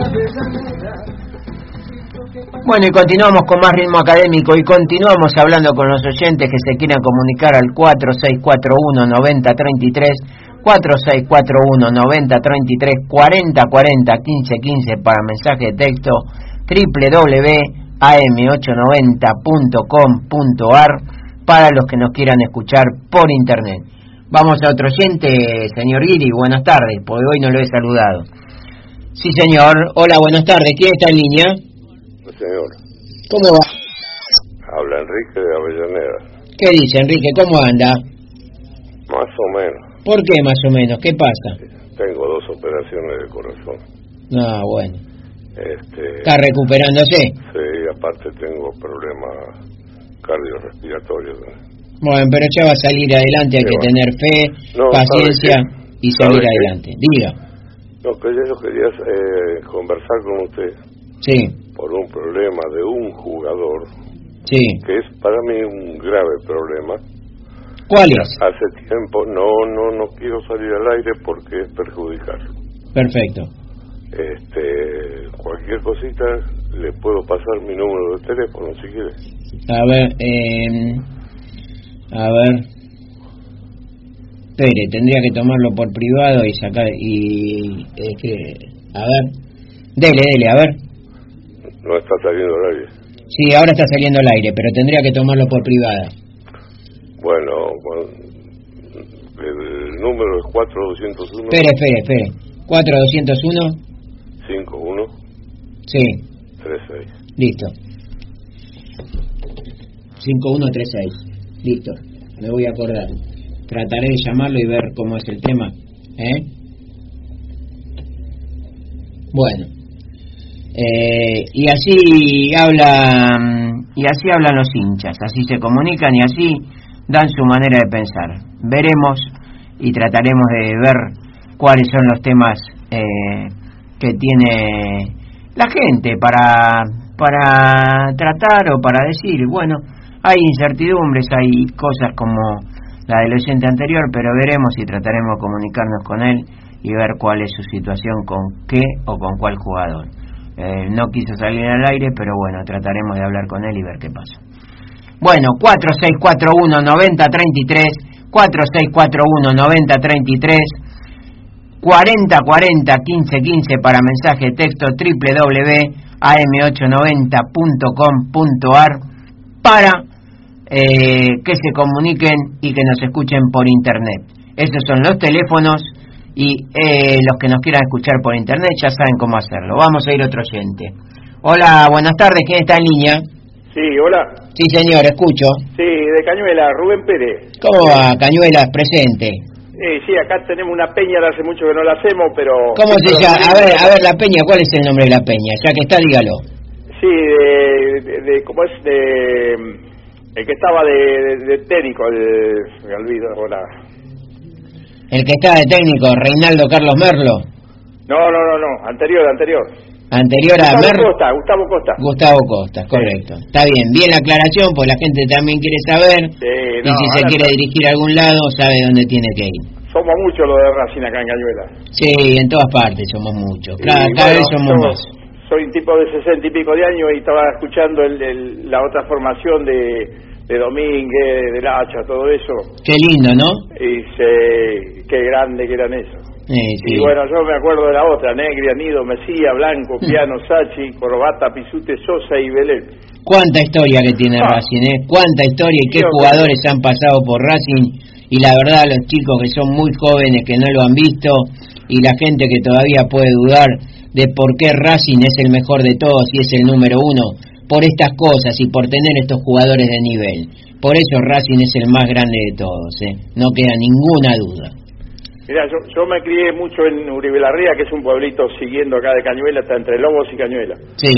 bueno, y continuamos con más ritmo académico y continuamos hablando con los oyentes que se quieran comunicar al 4641-9033 4641 90 33 40 40 15 15 para mensaje de texto www.am890.com.ar para los que nos quieran escuchar por internet. Vamos a otro oyente, señor Guiri, buenas tardes, porque hoy no lo he saludado. Sí, señor, hola, buenas tardes, ¿quién está en línea? Señor, ¿Cómo va? habla Enrique de Avellaneda. ¿Qué dice Enrique? ¿Cómo anda? Más o menos. ¿Por qué más o menos? ¿Qué pasa? Tengo dos operaciones de corazón. Ah, bueno. Este, ¿Está recuperándose? Sí, aparte tengo problemas cardiorrespiratorios. Bueno, pero ya va a salir adelante, hay Sí, que bueno. tener fe, No, paciencia y salir adelante. Diga. No, que yo quería eh, conversar con usted Sí, por un problema de un jugador sí. que es para mí un grave problema. ¿Cuál es? Hace tiempo, no, no, no quiero salir al aire porque es perjudicar. Perfecto. Este, cualquier cosita le puedo pasar mi número de teléfono si quiere. A ver, eh, a ver. Espere, tendría que tomarlo por privado y sacar y es que a ver. Dele, dele, a ver. No está saliendo al aire. Sí, ahora está saliendo al aire, pero tendría que tomarlo por privada. Bueno, 4201 Espere, espere, espere. 4201 51 Sí, 36. listo. 5136. Listo. Me voy a acordar. Trataré de llamarlo y ver cómo es el tema. ¿Eh? Bueno. Eh, y así hablan y así hablan los hinchas, así se comunican y así dan su manera de pensar. Veremos y trataremos de ver cuáles son los temas eh, que tiene la gente para para tratar o para decir, bueno, hay incertidumbres, hay cosas como la del oyente anterior, pero veremos y trataremos de comunicarnos con él y ver cuál es su situación con qué o con cuál jugador. Eh, no quiso salir al aire, pero bueno, trataremos de hablar con él y ver qué pasa. Bueno, 4641-9033, 4641-9033, 4040-1515 para mensaje texto www.am890.com.ar para eh, que se comuniquen y que nos escuchen por internet. Esos son los teléfonos y eh, los que nos quieran escuchar por internet ya saben cómo hacerlo. Vamos a ir otro oyente. Hola, buenas tardes, ¿quién está en línea? Sí, hola. Sí, señor, escucho. Sí, de Cañuela, Rubén Pérez. ¿Cómo va, Cañuelas, presente? Eh, sí, acá tenemos una peña de hace mucho que no la hacemos, pero... ¿Cómo se llama? A ver, a ver, la peña, ¿cuál es el nombre de la peña? Ya que está, dígalo. Sí, de, de, de- ¿cómo es? De, el que estaba de, de, de técnico, de, me olvido ahora. El que está de técnico, Reinaldo Carlos Merlo, No, no, no, no, anterior, anterior. Anterior a Gustavo. Costa, Gustavo Costa. Gustavo Costa, correcto. Está bien, bien la aclaración, pues la gente también quiere saber. Sí, y no, si se quiere dirigir a algún lado, sabe dónde tiene que ir. Somos muchos los de Racing acá en Cañuela. Sí, en todas partes somos muchos. Y Cada, cada bueno, vez somos yo más. Soy un tipo de sesenta y pico de años y estaba escuchando el, el- la otra formación de, de Domínguez, del Hacha, todo eso. Qué lindo, ¿no? Y sé qué grande que eran esos. Sí, sí. Y bueno, yo me acuerdo de la otra, Negri, Anido, Mesía, Blanco, Piano, Sachi, Corbata, Pisute, Sosa y Belén. Cuánta historia que tiene Ah. Racing, ¿eh? Cuánta historia y qué jugadores han pasado por Racing. Y la verdad, los chicos que son muy jóvenes, que no lo han visto, y la gente que todavía puede dudar de por qué Racing es el mejor de todos y es el número uno, por estas cosas y por tener estos jugadores de nivel. Por eso Racing es el más grande de todos, ¿eh? No queda ninguna duda. Mira, yo, yo me crié mucho en Uribe la Ría, que es un pueblito siguiendo acá de Cañuela, está entre Lobos y Cañuela. Sí,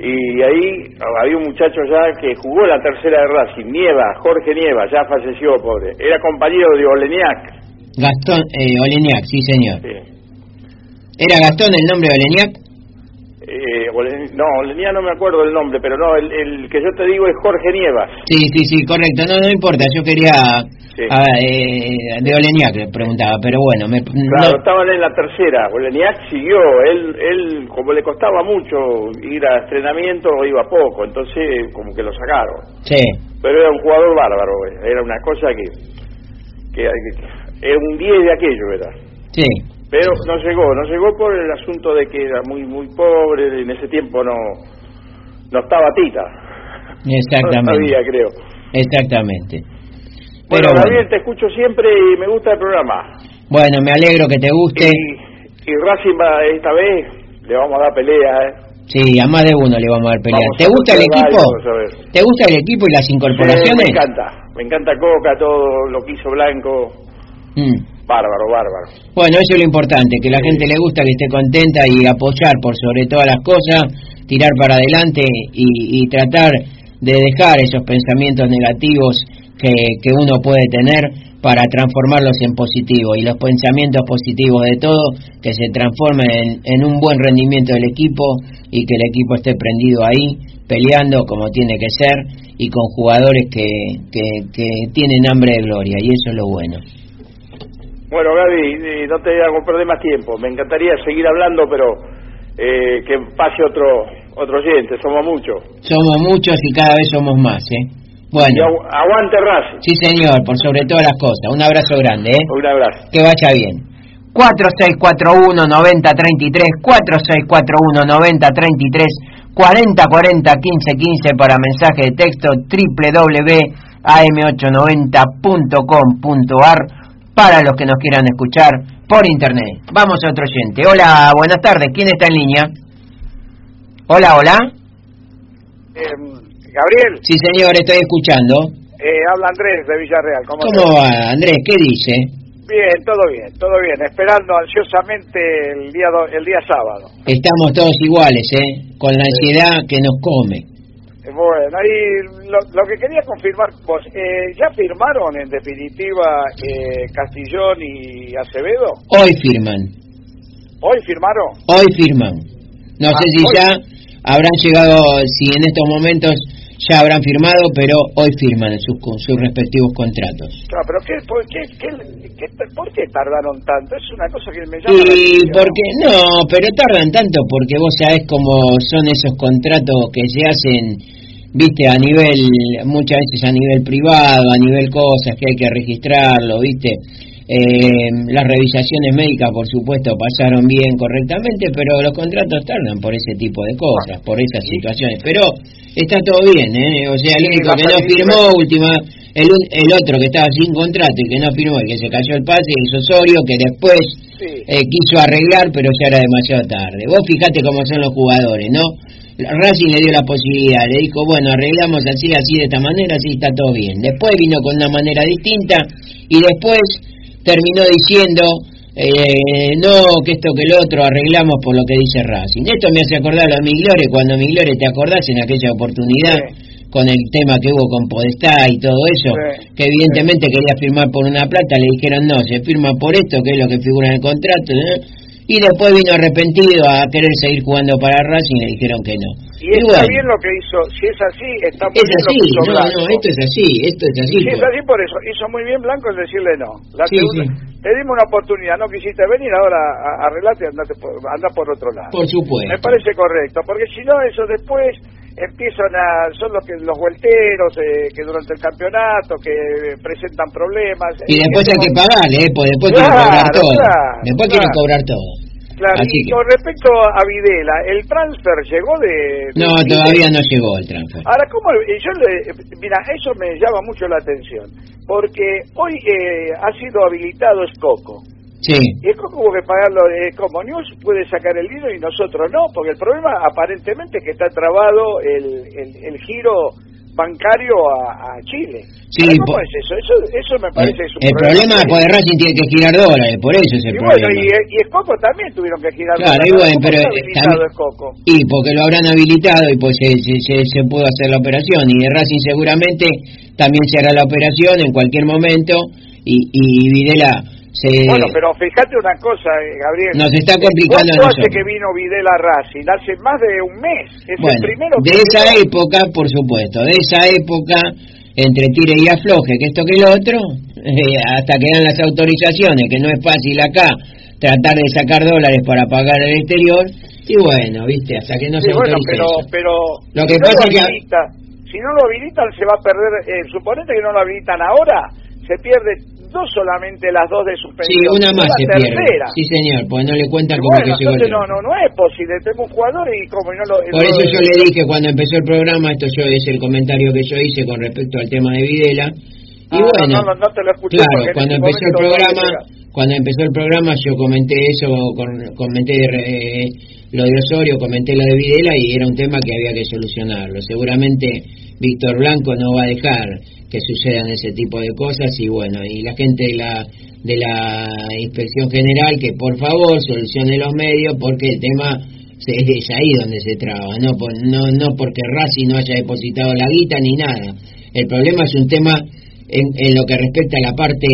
Y ahí había un muchacho ya que jugó la tercera de Racing, Nieva, Jorge Nieva, ya falleció, pobre. Era compañero de Oleniak. Gastón eh, Oleñac, sí señor. Sí. ¿Era Gastón el nombre de Oleñac? Eh, no, Oleniak no me acuerdo el nombre, pero no, el, el que yo te digo es Jorge Nievas. Sí, sí, sí, correcto. No, no importa. Yo quería Sí. a ver, eh, de Oleñac le preguntaba, pero bueno, me, Claro, no- estaban en la tercera. Oleniak siguió. Él, él, como le costaba mucho ir a entrenamiento, iba poco. Entonces, como que lo sacaron. sí, Pero era un jugador bárbaro. eh. Era una cosa que, que, que era un 10 de aquello, ¿verdad? Sí. Pero no llegó, no llegó por el asunto de que era muy muy pobre, en ese tiempo no no estaba Tita. Exactamente. No sabía, creo. Exactamente. Bueno, Pero Gabriel, te escucho siempre y me gusta el programa. Bueno, me alegro que te guste. Y Racing va, esta vez le vamos a dar pelea, ¿eh? Sí, a más de uno le vamos a dar pelea. Vamos ¿Te gusta el equipo? ¿Te gusta el equipo y las Sí, incorporaciones? me encanta, me encanta Coca, todo lo que hizo Blanco, Mm. bárbaro, bárbaro. Bueno, eso es lo importante, que la gente le gusta, que esté contenta y apoyar por sobre todas las cosas, tirar para adelante y, y tratar de dejar esos pensamientos negativos que, que uno puede tener para transformarlos en positivos y los pensamientos positivos de todo que se transformen en, en un buen rendimiento del equipo y que el equipo esté prendido ahí, peleando como tiene que ser y con jugadores que, que, que tienen hambre de gloria y eso es lo bueno. Bueno, Gaby, eh, no te hago perder más tiempo. Me encantaría seguir hablando, pero eh, que pase otro otro oyente. Somos muchos. Somos muchos y cada vez somos más, ¿eh? Y Bueno, agu- aguante Racing. sí señor, por sobre todas las cosas. Un abrazo grande, ¿eh? Un abrazo. Que vaya bien. 4641-9033, 4641-9033, 4040-1515 para mensaje de texto www.am890.com.ar para los que nos quieran escuchar por internet. Vamos a otro oyente. Hola, buenas tardes. ¿Quién está en línea? Hola, hola. Gabriel, Sí, señor, estoy escuchando. eh, habla Andrés de Villarreal. ¿Cómo, ¿Cómo va? Andrés? ¿Qué dice? Bien, todo bien, todo bien. Esperando ansiosamente el día do- el día sábado. Estamos todos iguales, ¿eh? Con la ansiedad que nos come. Eh, Bueno, ahí lo, lo que quería confirmar, vos, eh, ¿ya firmaron en definitiva eh, Castillón y Acevedo? Hoy firman, ¿Hoy firmaron? hoy firman. No sé Ah, si hoy. ya habrán llegado, si en estos momentos ya habrán firmado, pero hoy firman sus, sus respectivos contratos. Claro, pero ¿qué, por, qué, qué- qué- ¿por qué tardaron tanto? Es una cosa que me llama la Y porque, no, pero tardan tanto porque vos sabés cómo son esos contratos que se hacen, viste, a nivel, muchas veces a nivel privado, a nivel cosas que hay que registrarlo, viste. Eh, las revisaciones médicas, por supuesto, pasaron bien correctamente, pero los contratos tardan por ese tipo de cosas, por esas situaciones. Pero está todo bien, ¿eh? O sea, el único que no firmó, última, el, el otro que estaba sin contrato y que no firmó y que se cayó el pase es Osorio, que después eh, quiso arreglar, pero ya era demasiado tarde. Vos fijate cómo son los jugadores, ¿no? Racing le dio la posibilidad, le dijo, bueno, arreglamos así, así, de esta manera, así está todo bien. Después vino con una manera distinta y después terminó diciendo, eh, no, que esto que el otro, arreglamos por lo que dice Racing. Esto me hace acordar a Miglore, cuando Miglore, ¿te acordás en aquella oportunidad? con el tema que hubo con Podestá y todo eso, que evidentemente quería firmar por una plata, le dijeron no, se firma por esto, que es lo que figura en el contrato, ¿no? y después vino arrepentido a querer seguir jugando para Racing y le dijeron que no. Y está bien lo que hizo, si es así, está muy Es bien así, lo que hizo no, Blanco. no, esto es así, esto es así. Si es pues. así por eso, hizo muy bien Blanco en decirle no. La Sí, segunda, te dimos una oportunidad, no quisiste venir, ahora arreglate y andate por, anda por otro lado. Por supuesto. Me parece correcto, porque si no, eso después empiezan a, son los que los vuelteros eh, que durante el campeonato, que presentan problemas. Y eh, después que hay que pagarle, ¿eh? pues después quieren Claro, cobrar todo. claro, después quieren claro. cobrar todo. Claro, Así y que- con respecto a Videla, ¿el transfer llegó de...? de No, todavía no llegó el transfer. Ahora, ¿cómo? eh, Yo le, mira, eso me llama mucho la atención, porque hoy eh, ha sido habilitado Escoco. Sí. Y Escoco hubo que pagarlo de como News, puede sacar el dinero y nosotros no, porque el problema aparentemente es que está trabado el, el, el giro bancario a, a Chile. Sí, ¿Cómo es eso? Eso, eso me parece un El problema es que Racing tiene que girar dólares, por eso es el Y bueno, problema. y, y Escoco también tuvieron que girar. Claro, y ¿Cómo bueno, pero, está eh, también-? Y porque lo habrán habilitado y pues se, se, se- se pudo hacer la operación. Y de Racing seguramente también se hará la operación en cualquier momento y, y Videla se... Bueno, pero fíjate una cosa, eh, Gabriel. Nos está complicando ¿Cuánto hace que vino Videla a Racing? Hace más de un mes. Es bueno, el primero de que esa vino. época, por supuesto, de esa época, entre tire y afloje, que esto que el otro, *laughs* eh, hasta que dan las autorizaciones, que no es fácil acá tratar de sacar dólares para pagar el exterior, y bueno, viste, hasta que no Sí, se bueno, pero, eso. pero Lo que si pasa no es lo que- si no lo habilitan se va a perder, eh, suponete que no lo habilitan ahora, se pierde no solamente las dos de Sí, suspensión, una más se pierde. tercera. Sí, señor, pues no le cuentan como bueno, que llegó el no, no, no es posible. Tengo un jugador y como no lo... Por lo- eso yo le dije cuando empezó el programa, esto yo es el comentario que yo hice con respecto al tema de Videla. Y Ah, bueno, no, no, no te lo escuché claro, cuando empezó el programa, cuando empezó el programa yo comenté eso, comenté eh, lo de Osorio, comenté lo de Videla y era un tema que había que solucionarlo. Seguramente Víctor Blanco no va a dejar que sucedan ese tipo de cosas y bueno, y la gente de la de la Inspección General que por favor solucione los medios porque el tema *laughs* es ahí donde se traba, no no no porque Racing no haya depositado la guita ni nada. El problema es un tema en, en lo que respecta a la parte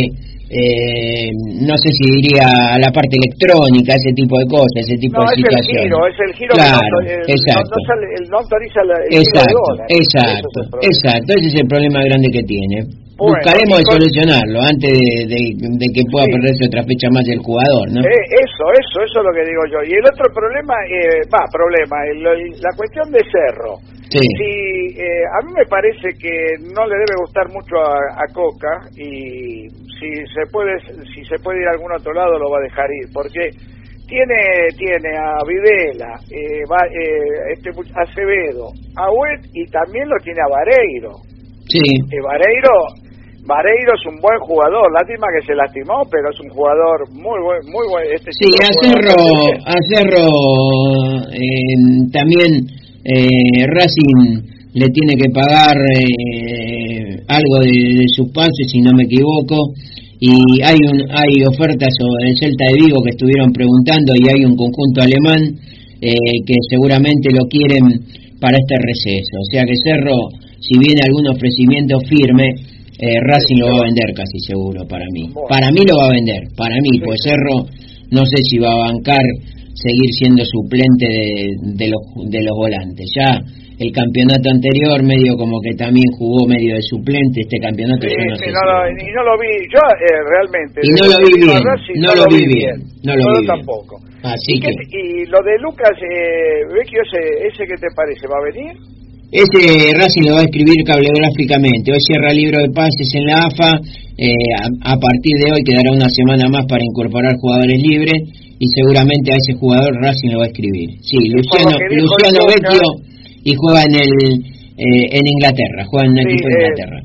eh, no sé si diría a la parte electrónica, ese tipo de cosas, ese tipo No, de es el situaciones. giro, es el giro Claro, que no, exacto. no, no sale- el- no autoriza la, el giro de Exacto, dólares. Es exacto, exacto. Ese es el problema grande que tiene. Bueno, Buscaremos con- solucionarlo antes de, de- de que pueda Sí. perderse otra fecha más el jugador, ¿no? Eh, eso, eso, eso es lo que digo yo. Y el otro problema, eh, va, problema, el- el- la cuestión de Cerro. Sí. Si, eh, a mí me parece que no le debe gustar mucho a, a Coca y si se puede si se puede ir a algún otro lado lo va a dejar ir porque tiene tiene a Videla, eh, va, eh, este Acevedo, a Huet y también lo tiene a Vareiro. Sí. Eh, Vareiro Vareiro es un buen jugador, lástima que se lastimó, pero es un jugador muy buen, muy buen. Este Sí, chico a juega Cerro, bastante bien. a Cerro eh, también eh, Racing le tiene que pagar eh, algo de, de sus pases, si no me equivoco, y hay un, hay ofertas sobre el Celta de Vigo que estuvieron preguntando y hay un conjunto alemán eh, que seguramente lo quieren para este receso. O sea que Cerro, si viene algún ofrecimiento firme, eh, Racing lo va a vender casi seguro para mí. Para mí lo va a vender, para mí, pues Cerro no sé si va a bancar seguir siendo suplente de, de los de los volantes. Ya el campeonato anterior medio como que también jugó medio de suplente, este campeonato Sí, yo no sí, sé no si- lo- y no lo vi, yo eh, realmente. Y no lo vi bien, Racing, no lo vi bien, no lo vi bien. tampoco. Así ¿Y, que y lo de Lucas eh, Vecchio, ese, ese que te parece, va a venir? Ese Racing lo va a escribir cablegráficamente. Hoy cierra el libro de pases en la AFA. eh, a, a partir de hoy quedará una semana más para incorporar jugadores libres y seguramente a ese jugador Racing lo va a escribir. Sí, Luciano, Luciano Vecchio y juega en el eh, en Inglaterra, juega en un Sí, equipo de eh, Inglaterra.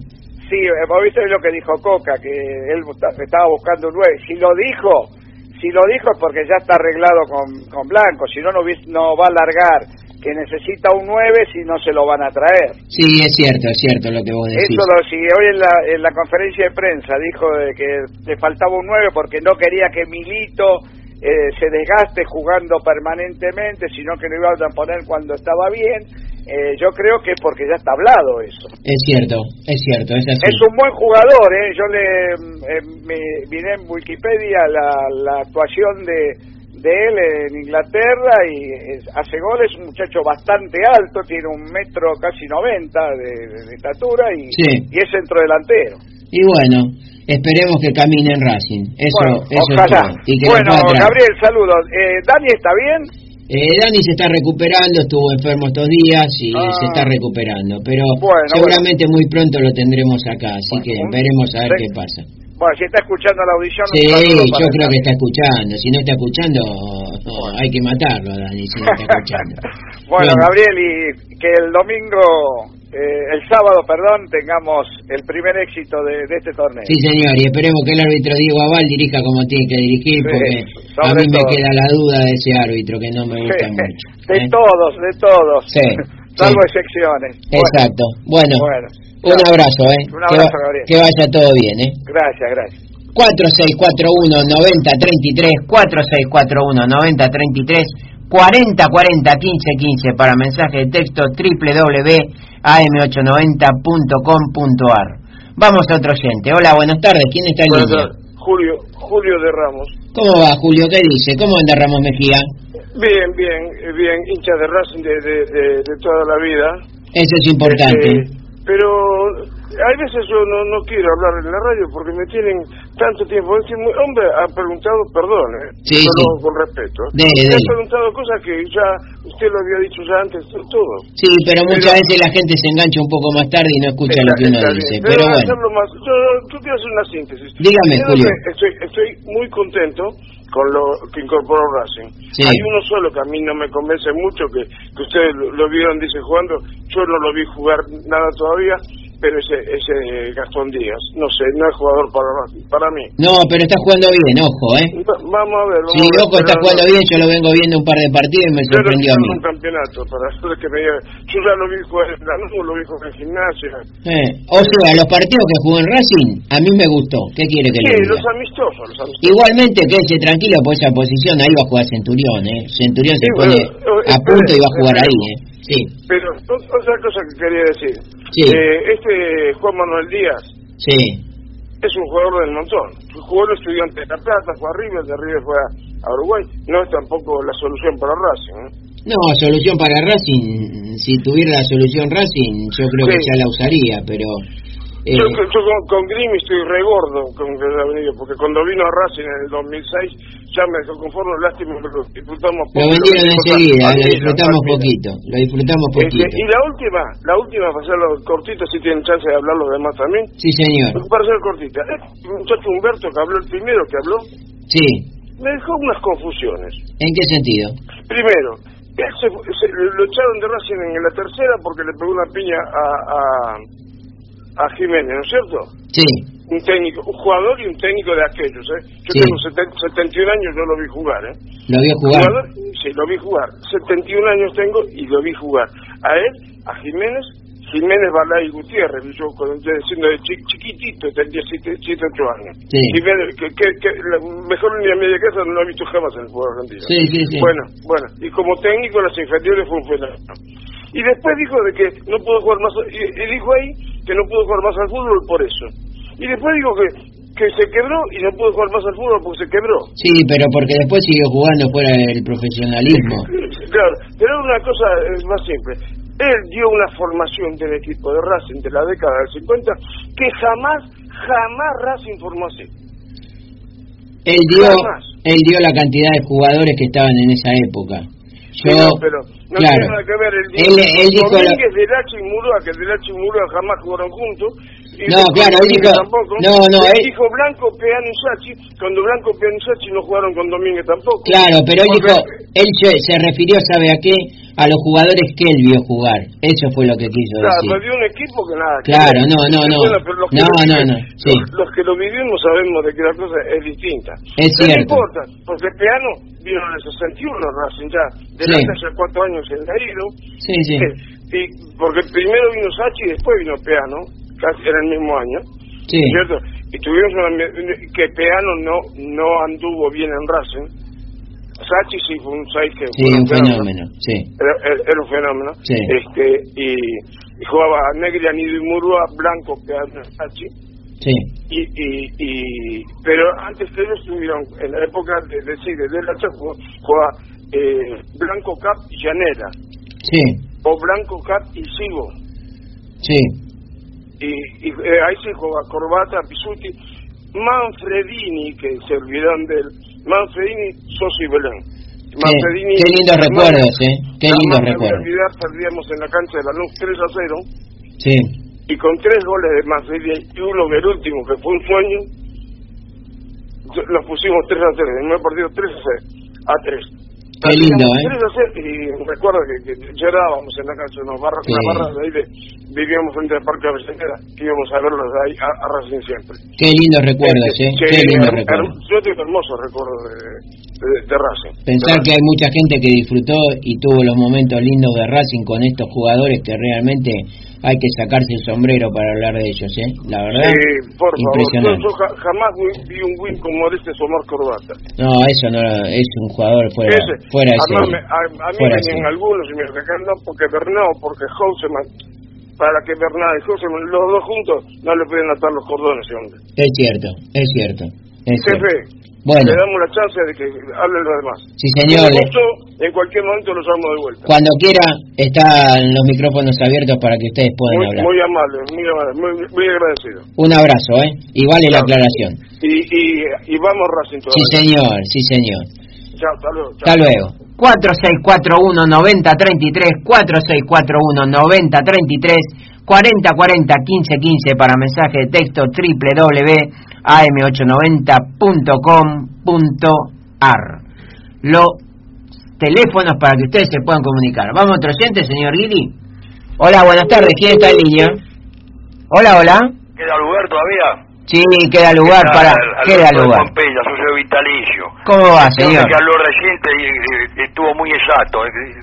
Sí, eh, vos viste lo que dijo Coca, que él estaba buscando un 9. Si lo dijo, si lo dijo es porque ya está arreglado con, con Blanco, si no, no, no va a largar que necesita un 9 si no se lo van a traer. Sí, es cierto, es cierto lo que vos decís. Eso lo, si hoy en la, en la conferencia de prensa dijo de que le faltaba un 9 porque no quería que Milito eh, se desgaste jugando permanentemente, sino que lo iban a poner cuando estaba bien, eh, yo creo que es porque ya está hablado eso. Es cierto, es cierto, es así. Es un buen jugador, ¿eh? yo le eh, me vine en Wikipedia la, la actuación de, de él en Inglaterra y hace goles, un muchacho bastante alto, tiene un metro casi 90 de, de estatura y, Sí. y es centrodelantero. Y bueno, esperemos que camine en Racing. Eso, Bueno, eso es ojalá. Y que Bueno. Gabriel, saludos. Eh, ¿Dani está bien? Eh, Dani se está recuperando, estuvo enfermo estos días y Ah. se está recuperando, pero Bueno, seguramente muy pronto lo tendremos acá, así que veremos a ver qué pasa. Bueno, si está escuchando la audición... Sí, yo creo que está escuchando, si no está escuchando *laughs* hay que matarlo Dani si no está escuchando. *laughs* Bueno, Bueno. Gabriel, y que el domingo, eh, el sábado, perdón, tengamos el primer éxito de, de este torneo. Sí, señor, y esperemos que el árbitro Diego Aval dirija como tiene que dirigir, Sí, porque a mí me queda la duda de ese árbitro que no me gusta Sí, *laughs* mucho. De ¿eh? todos, de todos. Sí, Salvo sí. excepciones. Exacto. Bueno, Bueno, un abrazo, ¿eh? Un que, abrazo, Gabriel. que vaya todo bien, ¿eh? Gracias, gracias. 4641-9033, 4641-9033, 4040-1515 para mensaje de texto www.am890.com.ar. Vamos a otro oyente. Hola, buenas tardes. ¿Quién está en Buenas línea? tardes. Julio, Julio de Ramos. ¿Cómo va, Julio? ¿Qué dice? ¿Cómo anda Ramos Mejía? Bien, bien, eh, bien, hincha de Racing de, de, de- de toda la vida. Eso es importante. Este, pero hay veces yo no, no quiero hablar en la radio porque me tienen tanto tiempo. Es decir, hombre, ha preguntado, perdón, ¿eh? Sí, sí. con respeto. Dele, dele. ha preguntado cosas que ya usted lo había dicho ya antes todo. Sí, pero muchas veces la gente se engancha un poco más tarde y no escucha lo que uno dice. Pero para bueno, hacerlo más, yo, yo quiero hacer una síntesis. Dígame, Julio. Estoy, estoy muy contento con lo que incorporó Racing. Sí. Hay uno solo que a mí no me convence mucho, que, que ustedes lo, lo vieron, dice jugando, yo no lo vi jugar nada todavía, pero ese, ese Gastón Díaz, no sé, no es jugador para Racing, para mí. no, pero está jugando bien, ojo, ¿eh? Va- Vamos a ver. Vamos ver, Loco está jugando bien, yo lo vengo viendo un par de partidos y me sorprendió a mí. un campeonato para hacer que me diga, yo ya lo vi jugar en Lanús, lo vi jugar en gimnasia. Eh, o sea, los partidos que jugó en Racing, a mí me gustó. ¿Qué quiere que le Sí, diga? los amistosos, los amistosos. Igualmente, quédese tranquilo por esa posición, ahí va a jugar Centurión, ¿eh? Centurión se Sí, pone bueno, a punto y va a jugar ahí, ¿eh? Sí, Pero otra cosa que quería decir. Sí. Eh, este Juan Manuel Díaz sí. es un jugador del montón. Jugó en Estudiante de La Plata, fue a River, de River fue a, Uruguay. No es tampoco la solución para Racing. ¿eh? No, solución para Racing, si tuviera la solución Racing, yo creo que ya la usaría, pero... eh, Yo, yo con, con Grimi estoy regordo con venido, porque cuando vino a Racing en el 2006 ya me dejó conforme, lástima lo disfrutamos lo poco. vendieron Cosa- enseguida, lo disfrutamos poquito, lo disfrutamos Este, poquito. y la última, la última, para hacerlo cortito, si tienen chance de hablar los demás también. Sí, señor. Para ser cortita, este muchacho Humberto que habló el primero que habló, Sí, me dejó unas confusiones. ¿en qué sentido? Primero, él se, se- lo echaron de Racing en la tercera porque le pegó una piña a, a, a Jiménez, ¿no es cierto? Sí, Un técnico, un jugador y un técnico de aquellos, ¿eh? Yo Sí. tengo seten- 71 años, yo lo vi jugar, ¿eh? lo vio jugar. Jugador, sí, lo vi jugar. 71 años tengo y lo vi jugar. A él, a Jiménez, Jiménez Balay Gutiérrez, yo diciendo de chi- chiquitito, tenía 7, 8 años. Sí. Jiménez, que, que, que la mejor línea media que esa no lo he visto jamás en el fútbol argentino. Sí, sí, sí. Bueno, bueno, y como técnico las inferiores fue un fenómeno. Y después dijo de que no pudo jugar más, y, y dijo ahí que no pudo jugar más al fútbol por eso. Y después dijo que, que se quebró y no pudo jugar más al fútbol porque se quebró. Sí, pero porque después siguió jugando fuera del profesionalismo. *laughs* Claro, pero una cosa es más simple. Él dio una formación del equipo de Racing de la década del 50 que jamás, jamás Racing formó así. Él dio, Jamás. él dio la cantidad de jugadores que estaban en esa época. Yo, Sí, no, pero no claro. tiene nada que ver. Él dijo, Él- él dijo la- Domínguez, Delachi y Murúa, que Delachi y Murúa jamás jugaron juntos. No, claro, él dijo- tampoco. no, no, Él él- dijo Blanco, Peano y Sachi, cuando Blanco, Peano y Sachi no jugaron con Domínguez tampoco. Claro, pero él dijo, él se, se refirió, ¿sabe a qué? A los jugadores que él vio jugar. Eso fue lo que quiso Claro, decir. me dio un equipo que nada. Claro, no, no, no. No, no, no, sí. Los, los que lo vivimos sabemos de que la cosa es distinta. Es Pero cierto. No importa, porque Peano vino en el 61 Racing ya, de Sí. hace cuatro años en la. Sí, sí. Y porque primero vino Sachi y después vino Peano, casi en el mismo año. Sí. ¿Cierto? Y tuvimos una, que Peano no no anduvo bien en Racing. Sachi sí fue un 6 que Sí, un fenómeno, sí. era, era- era un fenómeno. Sí. Este, y, y jugaba Negri, Anido y Murúa, Blanco, Peano, Sachi. Sí, Y, y, y, pero antes que ellos estuvieron, en la época de, de, de De La jugó- jugaba eh, Blanco Cap y Llanera, sí, o Blanco Cap y Sigo. sí. Y, y eh, ahí se jugaba Corbata, Pisuti, Manfredini, que se olvidaron del Manfredini, Sosi Belén. Manfredini, qué lindos hermano, recuerdos, ¿eh? Qué lindos recuerdos. olvidar, perdíamos en la cancha de la Luz 3 a 0 Sí, y con tres goles de Manfredini y uno del último que fue un sueño los pusimos 3 a 0 en el partido 3 a 0 a 3 Qué lindo, ¿eh? 3 a 0 y recuerdo que, que llorábamos en la cancha unos barras, Sí. unas barras de ahí de, vivíamos frente al Parque Avellaneda que íbamos a verlos de ahí a, a Racing siempre qué lindos recuerdos, ¿eh? Que- Qué lindos her- recuerdos. her- yo tengo hermosos recuerdos de, de, de Racing Pensar De que hay mucha gente que disfrutó y tuvo los momentos lindos de Racing con estos jugadores que realmente hay que sacarse el sombrero para hablar de ellos, ¿eh? La verdad, Sí, por favor, yo, impresionante. yo ja- jamás vi- un win como este Omar Corbata. No, eso no es un jugador fuera, Ese, fuera de serie. me- a, a mí Fuera serie. algunos y me dijeron, no, porque Bernal, porque Houseman, para que Bernal y Houseman, los dos juntos, no le pueden atar los cordones, ese hombre. Es cierto, es cierto. Es cierto. Bueno. Le damos la chance de que hablen los demás. Sí, señor. Gusto, en cualquier momento los llamo de vuelta. Cuando quiera, están los micrófonos abiertos para que ustedes puedan Muy, hablar. muy amable, muy amable, muy, muy agradecido. Un abrazo, ¿eh? Y vale la aclaración. Y, y, y vamos Racing Sí, señor, sí, señor. Chao, hasta luego. Hasta luego. 4641-9033, 4641-9033, 4040-1515 para mensaje de texto www.am890.com.ar. Los teléfonos para que ustedes se puedan comunicar. Vamos, otro oyente, señor Guidi. Hola, buenas tardes. ¿Quién está en línea? Hola, hola. ¿Queda lugar todavía? Sí, queda lugar para... al- al Queda doctor lugar. Pompeya, socio vitalicio. ¿Cómo va, señor? que habló reciente y, y- estuvo muy exacto.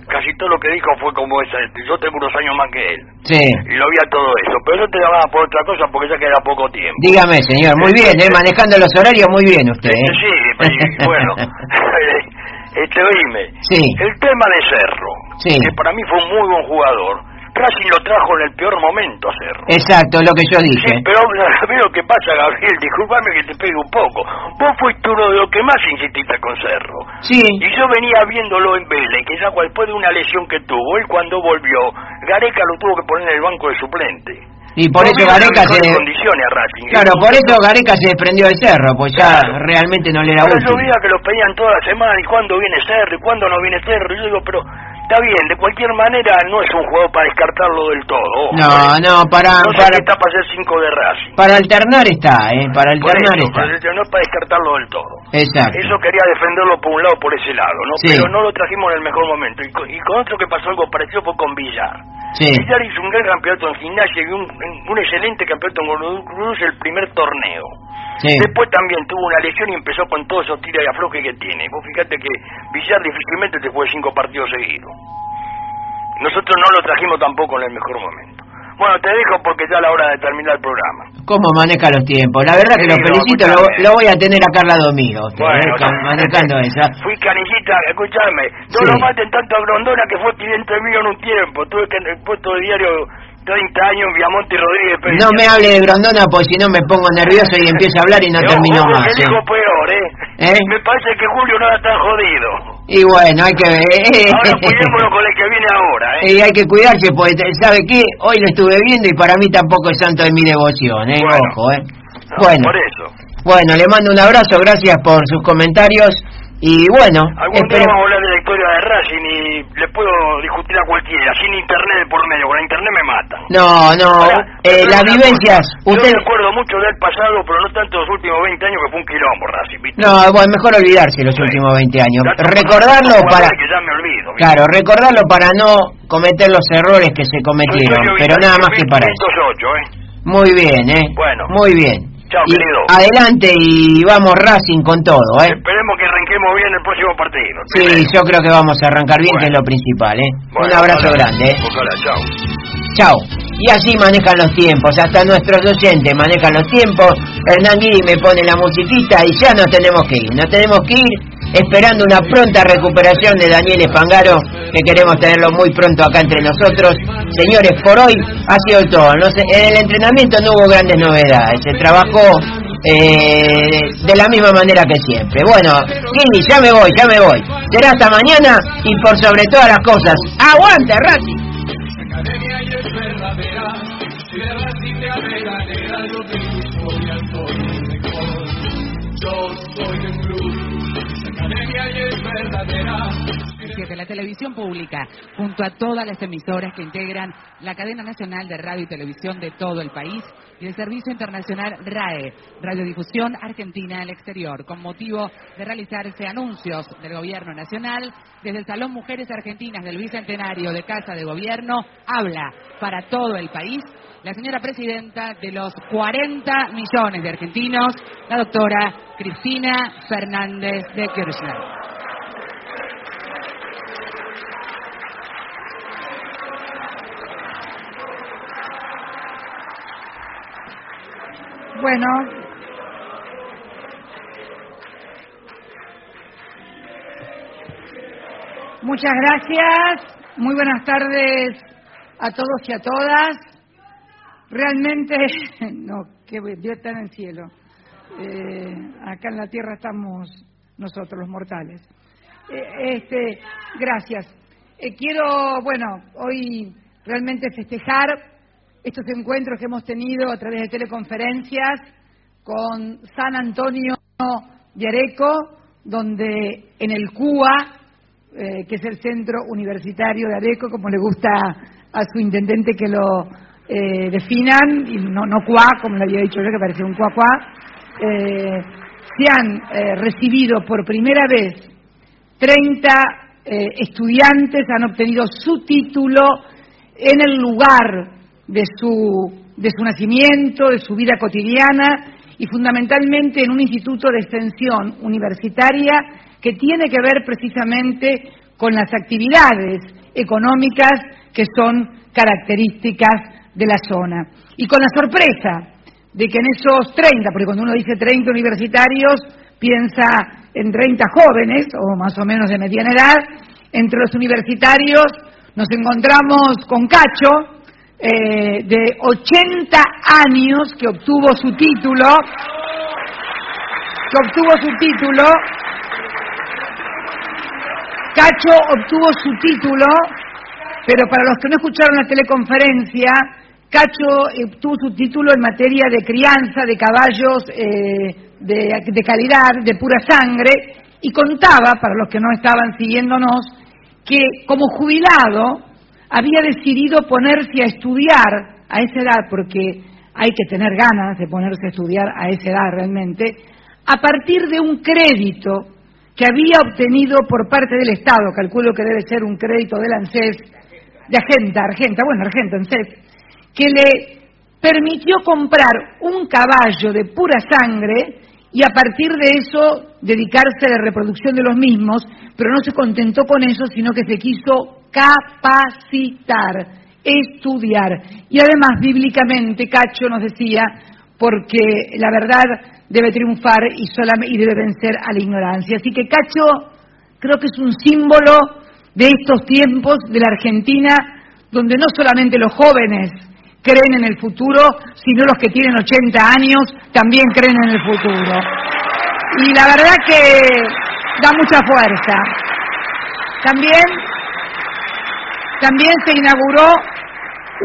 Casi todo lo que dijo fue como esa. Yo tengo unos años más que él. Sí. Y lo vi a todo eso. Pero yo te llamaba por otra cosa porque ya queda poco tiempo. Dígame, señor. Muy bien, ¿eh? Manejando los horarios, muy bien usted, ¿eh? Sí, y- *laughs* bueno. *laughs* este, oíme. Sí. El tema de Cerro. Sí. Que para mí fue un muy buen jugador. Racing lo trajo en el peor momento a Cerro. Exacto, lo que yo dije. Pero ¿sabes lo que pasa, Gabriel? Disculpame que te pegue un poco. Vos fuiste uno de los que más insististe con Cerro. Sí. Y yo venía viéndolo en Vélez, que ya después de una lesión que tuvo, él cuando volvió, Gareca lo tuvo que poner en el banco de suplente. Y por No eso Gareca se... condiciones a Racing. Claro, por eso Gareca se desprendió del cerro, pues ya realmente no le era Ahora yo útil. veía que lo pedían toda la semana, y cuándo viene Cerro, y cuándo no viene Cerro. Y yo digo, pero está bien, de cualquier manera no es un juego para descartarlo del todo. ojo, No, eh. no, para, No para, está para ser 5 de Racing. para alternar está, ¿eh? Para alternar eso, está. no es para descartarlo del todo. Exacto. Eso quería defenderlo por un lado, por ese lado, ¿no? Sí. Pero no lo trajimos en el mejor momento. Y con, y con otro que pasó algo parecido fue con Villar. Sí. Villar hizo un gran campeonato en gimnasia y un, un excelente campeonato en Gordon Cruz el primer torneo. Sí. Después también tuvo una lesión y empezó con todos esos tiras y aflojes que tiene. Vos fíjate que Villar difícilmente te juega cinco partidos seguidos. Nosotros no lo trajimos tampoco en el mejor momento. Bueno, te dejo porque ya es la hora de terminar el programa. ¿Cómo maneja los tiempos? La verdad que Sí, lo no, felicito, lo, lo voy a tener a Carla Domingo, usted, Bueno, ¿eh? Ca- manejando *laughs* esa. Fui canillita, escúchame, no Sí. lo maten tanto a Grondona que fue cliente mío en un tiempo. Tuve que en el puesto de diario 30 años Viamonte Rodríguez. pero- No me hable de Grondona, pues si no me pongo nervioso y empiezo a hablar y no *laughs* Eh, termino más. ¿eh? peor, ¿eh? ¿Eh? Me parece que Julio no tan jodido. Y bueno, hay que ver. Ahora cuidémonos con el que viene ahora, ¿eh? *laughs* Y hay que cuidarse, pues, ¿sabe qué? Hoy lo estuve viendo y para mí tampoco es santo de mi devoción, ¿eh? Bueno. Ojo, ¿eh? No, bueno, Por eso. bueno, le mando un abrazo, gracias por sus comentarios y bueno, Algún día vamos a hablar de la historia de Racing y le puedo discutir a cualquiera, sin internet por medio, con la internet me matan. No, no, Ahora, eh, las vivencias, usted... Yo me acuerdo mucho del pasado, pero no tanto los últimos 20 años que fue un quilombo Racing, ¿viste? No, bueno, mejor olvidarse los últimos 20 años. Recordarlo para... Que ya me olvido. ¿viste? Claro, recordarlo para no cometer los errores que se cometieron, pero nada más que para eso. 508, ¿eh? Muy bien, ¿eh? Bueno. Muy bien. Chao, Y querido. Adelante y vamos Racing con todo, ¿eh? Esperemos que arranquemos bien el próximo partido. Sí, yo creo que vamos a arrancar bien, que es lo principal, ¿eh? Bueno, Un abrazo ojalá, grande, ¿eh? Ojalá, chao. Chao. Y así manejan los tiempos, hasta nuestros docentes manejan los tiempos. Hernán Guidi me pone la musiquita y ya nos tenemos que ir. Nos tenemos que ir esperando una pronta recuperación de Daniel Espangaro, que queremos tenerlo muy pronto acá entre nosotros. Señores, por hoy ha sido todo. No sé, en el entrenamiento no hubo grandes novedades. Se trabajó eh, de la misma manera que siempre. Bueno, Guidi, ya me voy, ya me voy. Será hasta mañana y por sobre todas las cosas, ¡aguante, Racing! yo soy De la televisión pública, junto a todas las emisoras que integran la cadena nacional de radio y televisión de todo el país y el servicio internacional RAE, Radiodifusión Argentina al Exterior, con motivo de realizarse anuncios del Gobierno Nacional. Desde el Salón Mujeres Argentinas del Bicentenario de Casa de Gobierno, habla para todo el país la señora presidenta de los 40 millones de argentinos, la doctora Cristina Fernández de Kirchner. Bueno. Muchas gracias. Muy buenas tardes a todos y a todas. Realmente, *laughs* no, que Dios está en el cielo. Eh, acá en la tierra estamos nosotros, los mortales. Eh, este, gracias. Eh, quiero, bueno, hoy realmente festejar estos encuentros que hemos tenido a través de teleconferencias con San Antonio de Areco, donde en el CUA, eh, que es el Centro Universitario de Areco, como le gusta a su intendente que lo definan, y no, no CUA, como le había dicho yo, que parecía un CUA CUA, eh, se han eh, recibido por primera vez 30 eh, estudiantes, han obtenido su título en el lugar de su, de su nacimiento, de su vida cotidiana y fundamentalmente en un instituto de extensión universitaria que tiene que ver precisamente con las actividades económicas que son características de la zona. Y con la sorpresa de que en esos 30, porque cuando uno dice 30 universitarios, piensa en 30 jóvenes, o más o menos de mediana edad, entre los universitarios nos encontramos con Cacho, eh, de 80 años, que obtuvo su título, que obtuvo su título, Cacho obtuvo su título, pero para los que no escucharon la teleconferencia, Cacho obtuvo su título en materia de crianza de caballos eh, de, de calidad, de pura sangre, y contaba, para los que no estaban siguiéndonos, que como jubilado había decidido ponerse a estudiar a esa edad, porque hay que tener ganas de ponerse a estudiar a esa edad realmente, a partir de un crédito que había obtenido por parte del Estado, calculo que debe ser un crédito del ANSES, de Argenta, Argenta, bueno, Argenta, ANSES, que le permitió comprar un caballo de pura sangre y a partir de eso dedicarse a la reproducción de los mismos, pero no se contentó con eso, sino que se quiso capacitar, estudiar. Y además, bíblicamente, Cacho nos decía, porque la verdad debe triunfar y, y debe vencer a la ignorancia. Así que Cacho creo que es un símbolo de estos tiempos de la Argentina, donde no solamente los jóvenes creen en el futuro, sino los que tienen 80 años también creen en el futuro. Y la verdad que da mucha fuerza. También, también se inauguró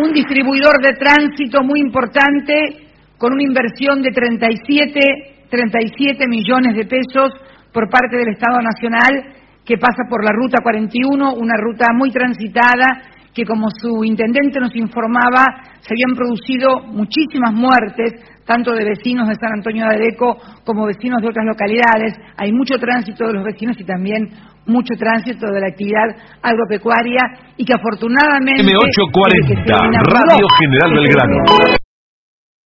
un distribuidor de tránsito muy importante con una inversión de 37, 37 millones de pesos por parte del Estado Nacional que pasa por la Ruta 41, una ruta muy transitada que como su intendente nos informaba, se habían producido muchísimas muertes, tanto de vecinos de San Antonio de Areco como vecinos de otras localidades. Hay mucho tránsito de los vecinos y también mucho tránsito de la actividad agropecuaria y que afortunadamente... M840, Radio General Belgrano.